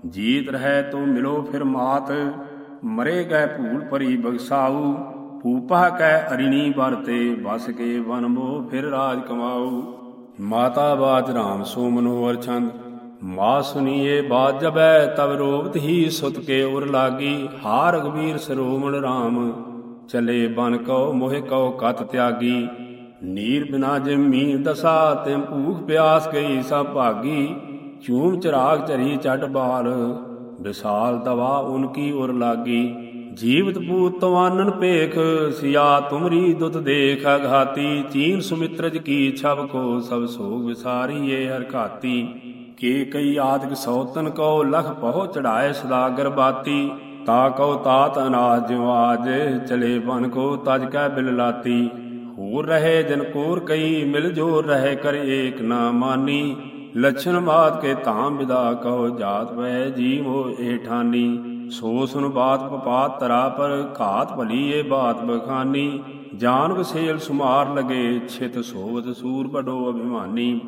ਜੀਤ ਰਹਿ ਤੂੰ ਮਿਲੋ ਫਿਰ ਮਾਤ, ਮਰੇ ਗਏ ਭੂਲ ਪਰੀ ਬਗਸਾਊ। ਪੂਪਾ ਕੈ ਅਰਿਣੀ ਵਰਤੇ, ਵਸ ਕੇ ਵਨ ਮੋ ਫਿਰ ਰਾਜ ਕਮਾਊ। ਮਾਤਾ ਬਾਜ ਰਾਮ ਸੋ ਮਨੋਹਰ ਛੰਦ ਮਾ ਸੁਨੀਏ ਬਾਜ ਜਬੈ ਤਬ ਰੋਵਤ ਹੀ ਸੁਤ ਕੇ ਉਰ ਲਾਗੀ। ਹਾਰ ਰਗਵੀਰ ਸਰੋਮਣ ਰਾਮ, ਚਲੇ ਬਨ ਕਉ, ਮੋਹਿ ਕਉ ਕਤ ਤਿਆਗੀ। ਨੀਰ ਬਿਨਾ ਜਿਮੀ ਦਸਾ ਤੇ ਭੂਖ ਪਿਆਸ ਗਈ ਸਭ ਭਾਗੀ। ਚੂਮ ਚਰਾਗ ਚਰੀ ਚੱਡ ਬਾਲ, ਵਿਸਾਲ ਦਵਾ ਉਨਕੀ ਉਰ ਲਾਗੀ। ਜੀਵਤ ਪੂਤ ਤਵਾਨਨ ਭੇਖ, ਸਿਆ ਤੁਮਰੀ ਦੁਤ ਦੇਖ ਅਘਾਤੀ ਚੀਨ ਸੁਮਿਤਰਜ ਕੀ ਛਬ ਕੋ, ਸਭ ਸੋਗ ਵਿਸਾਰੀਏ ਹਰ ਘਾਤੀ। ਕੇ ਕਈ ਆਦਿਕ ਸੌਤਨ ਕੋ ਲਖ ਪਹੁ ਚੜਾਏ ਸਦਾ ਗਰਬਾਤੀ ਤਾ ਕਉ ਤਾਤ ਅਨਾਜ ਜਿਵਾਜ ਚਲੇ ਬਨ ਕੋ ਤਜ ਕੈ ਬਿਲ ਲਾਤੀ। ਹੋਰ ਰਹੇ ਜਨ ਕੋਰ ਕਈ ਮਿਲ ਜੋਰ ਰਹੇ ਕਰ ਏਕ ਨਾ ਮਾਨੀ। ਲਛਨ ਬਾਤ ਕੇ ਧਾਮ ਵਿਦਾ ਕਹੋ ਜਾਤ ਵੈ ਜੀਵ ਮੋ ਏ ਠਾਨੀ। ਸੋ ਸੁਨ ਬਾਤ ਪਪਾਤ ਤਰਾ ਪਰ ਘਾਤ ਭਲੀ ਏ ਬਾਤ ਬਖਾਨੀ। ਜਾਨ ਵਸੇਲ ਸੁਮਾਰ ਲਗੇ ਛਿਤ ਸੋਵਤ ਸੂਰ ਬਡੋ ਅਭਿਮਾਨੀ।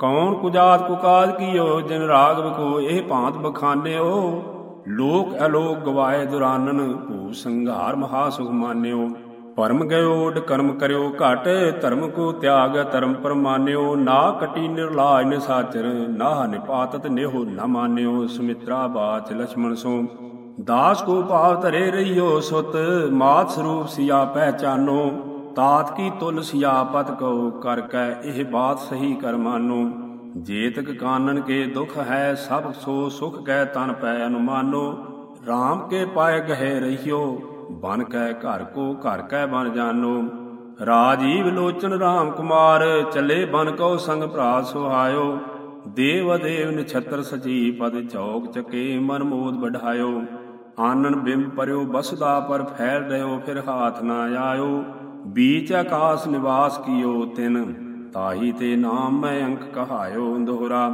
ਕੌਣ ਕੁਜਾਤ ਕੁਕਾਜ ਕੀਓ, ਜਿਨ ਰਾਗ ਬਖੋ ਇਹ ਭਾਂਤ ਬਖਾਨਿਓ? ਲੋਕ ਅਲੋਕ ਗਵਾਏ ਦੁਰਾਨਨ ਭੂ ਸੰਘਾਰ ਮਹਾ ਸੁਖ ਮਾਨਿਓ। ਪਰਮ ਗਇਓਡ ਕਰਮ ਕਰਿਓ ਘਟ, ਧਰਮ ਕੋ ਤਿਆਗ ਧਰਮ ਪਰਮਾਨਿਓ। ਨਾ ਕਟੀ ਨਿਰਲਾਜ ਨੇ ਸਾਚਰ ਨਾ ਨਿਪਾਤਤ ਨੇਹੋ ਨਾ ਮਾਨਿਓ। ਸੁਮਿਤਰਾ ਬਾਚ ਲਛਮਣ ਸੋ, ਦਾਸ ਕੋ ਭਾਵ ਧਰੇ ਰਹੀਓ ਸੁਤ, ਮਾਤ ਸਰੂਪ ਸਿਆ ਪਹਿਚਾਨੋ। ਤਾਤ ਕੀ ਤੁਲ ਸਿਆਪਤ ਕਉ, ਕਰ ਕੈ ਇਹ ਬਾਤ ਸਹੀ ਕਰ ਮਾਨੋ। ਜੇਤਕ ਕਾਨਨ ਕੇ ਦੁਖ ਹੈ, ਸਭ ਸੋ ਸੁਖ ਕੈ ਤਨ ਪੈ ਅਨੁਮਾਨੋ। RAM ਕੇ ਪਾਇ ਗਹਿ ਰਹੀਓ, ਬਨ ਕੈ ਘਰ ਕੋ ਘਰ ਕੈ ਬਨ ਜਾਨੋ। ਰਾਜੀਵ ਲੋਚਨ RAM ਕੁਮਾਰ, ਚਲੇ ਬਨ ਕਉ ਸੰਗ ਭਰਾ ਸੁਹਾਇਓ। ਦੇਵ ਦੇਵ ਨਛਤਰ ਸਜੀ ਪਦ ਚੌਕ ਚਕੇ ਮਨ ਮੋਦ ਬਢਾਇਓ ਆਨਨ ਬਿੰਬ ਪਰਿਓ, ਬਸਦਾ ਪਰ ਫੈਲ ਰਿਓ ਫਿਰ ਹਾਥ ਨਾ ਆਇਓ। ਬੀਚ ਆਕਾਸ ਨਿਵਾਸ ਕੀਓ ਤਿਨ, ਤਾਹੀ ਤੇ ਨਾਮ ਮੈਂ ਅੰਕ ਕਹਾਇਓ ਦੋਹਰਾ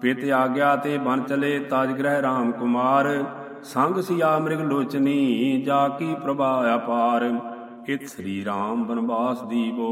ਪਿਤ ਆਗਿਆ ਤੇ ਬਨ ਚਲੇ ਤਾਜ ਗ੍ਰਹਿ RAM ਕੁਮਾਰ। ਸੰਗ ਸਿਆ ਮ੍ਰਿਗ ਲੋਚਨੀ, ਜਾ ਕੀ ਪ੍ਰਭਾ ਅਪਾਰ। ਇਤ ਸ੍ਰੀ RAM ਬਨਵਾਸ ਦੀਪੋ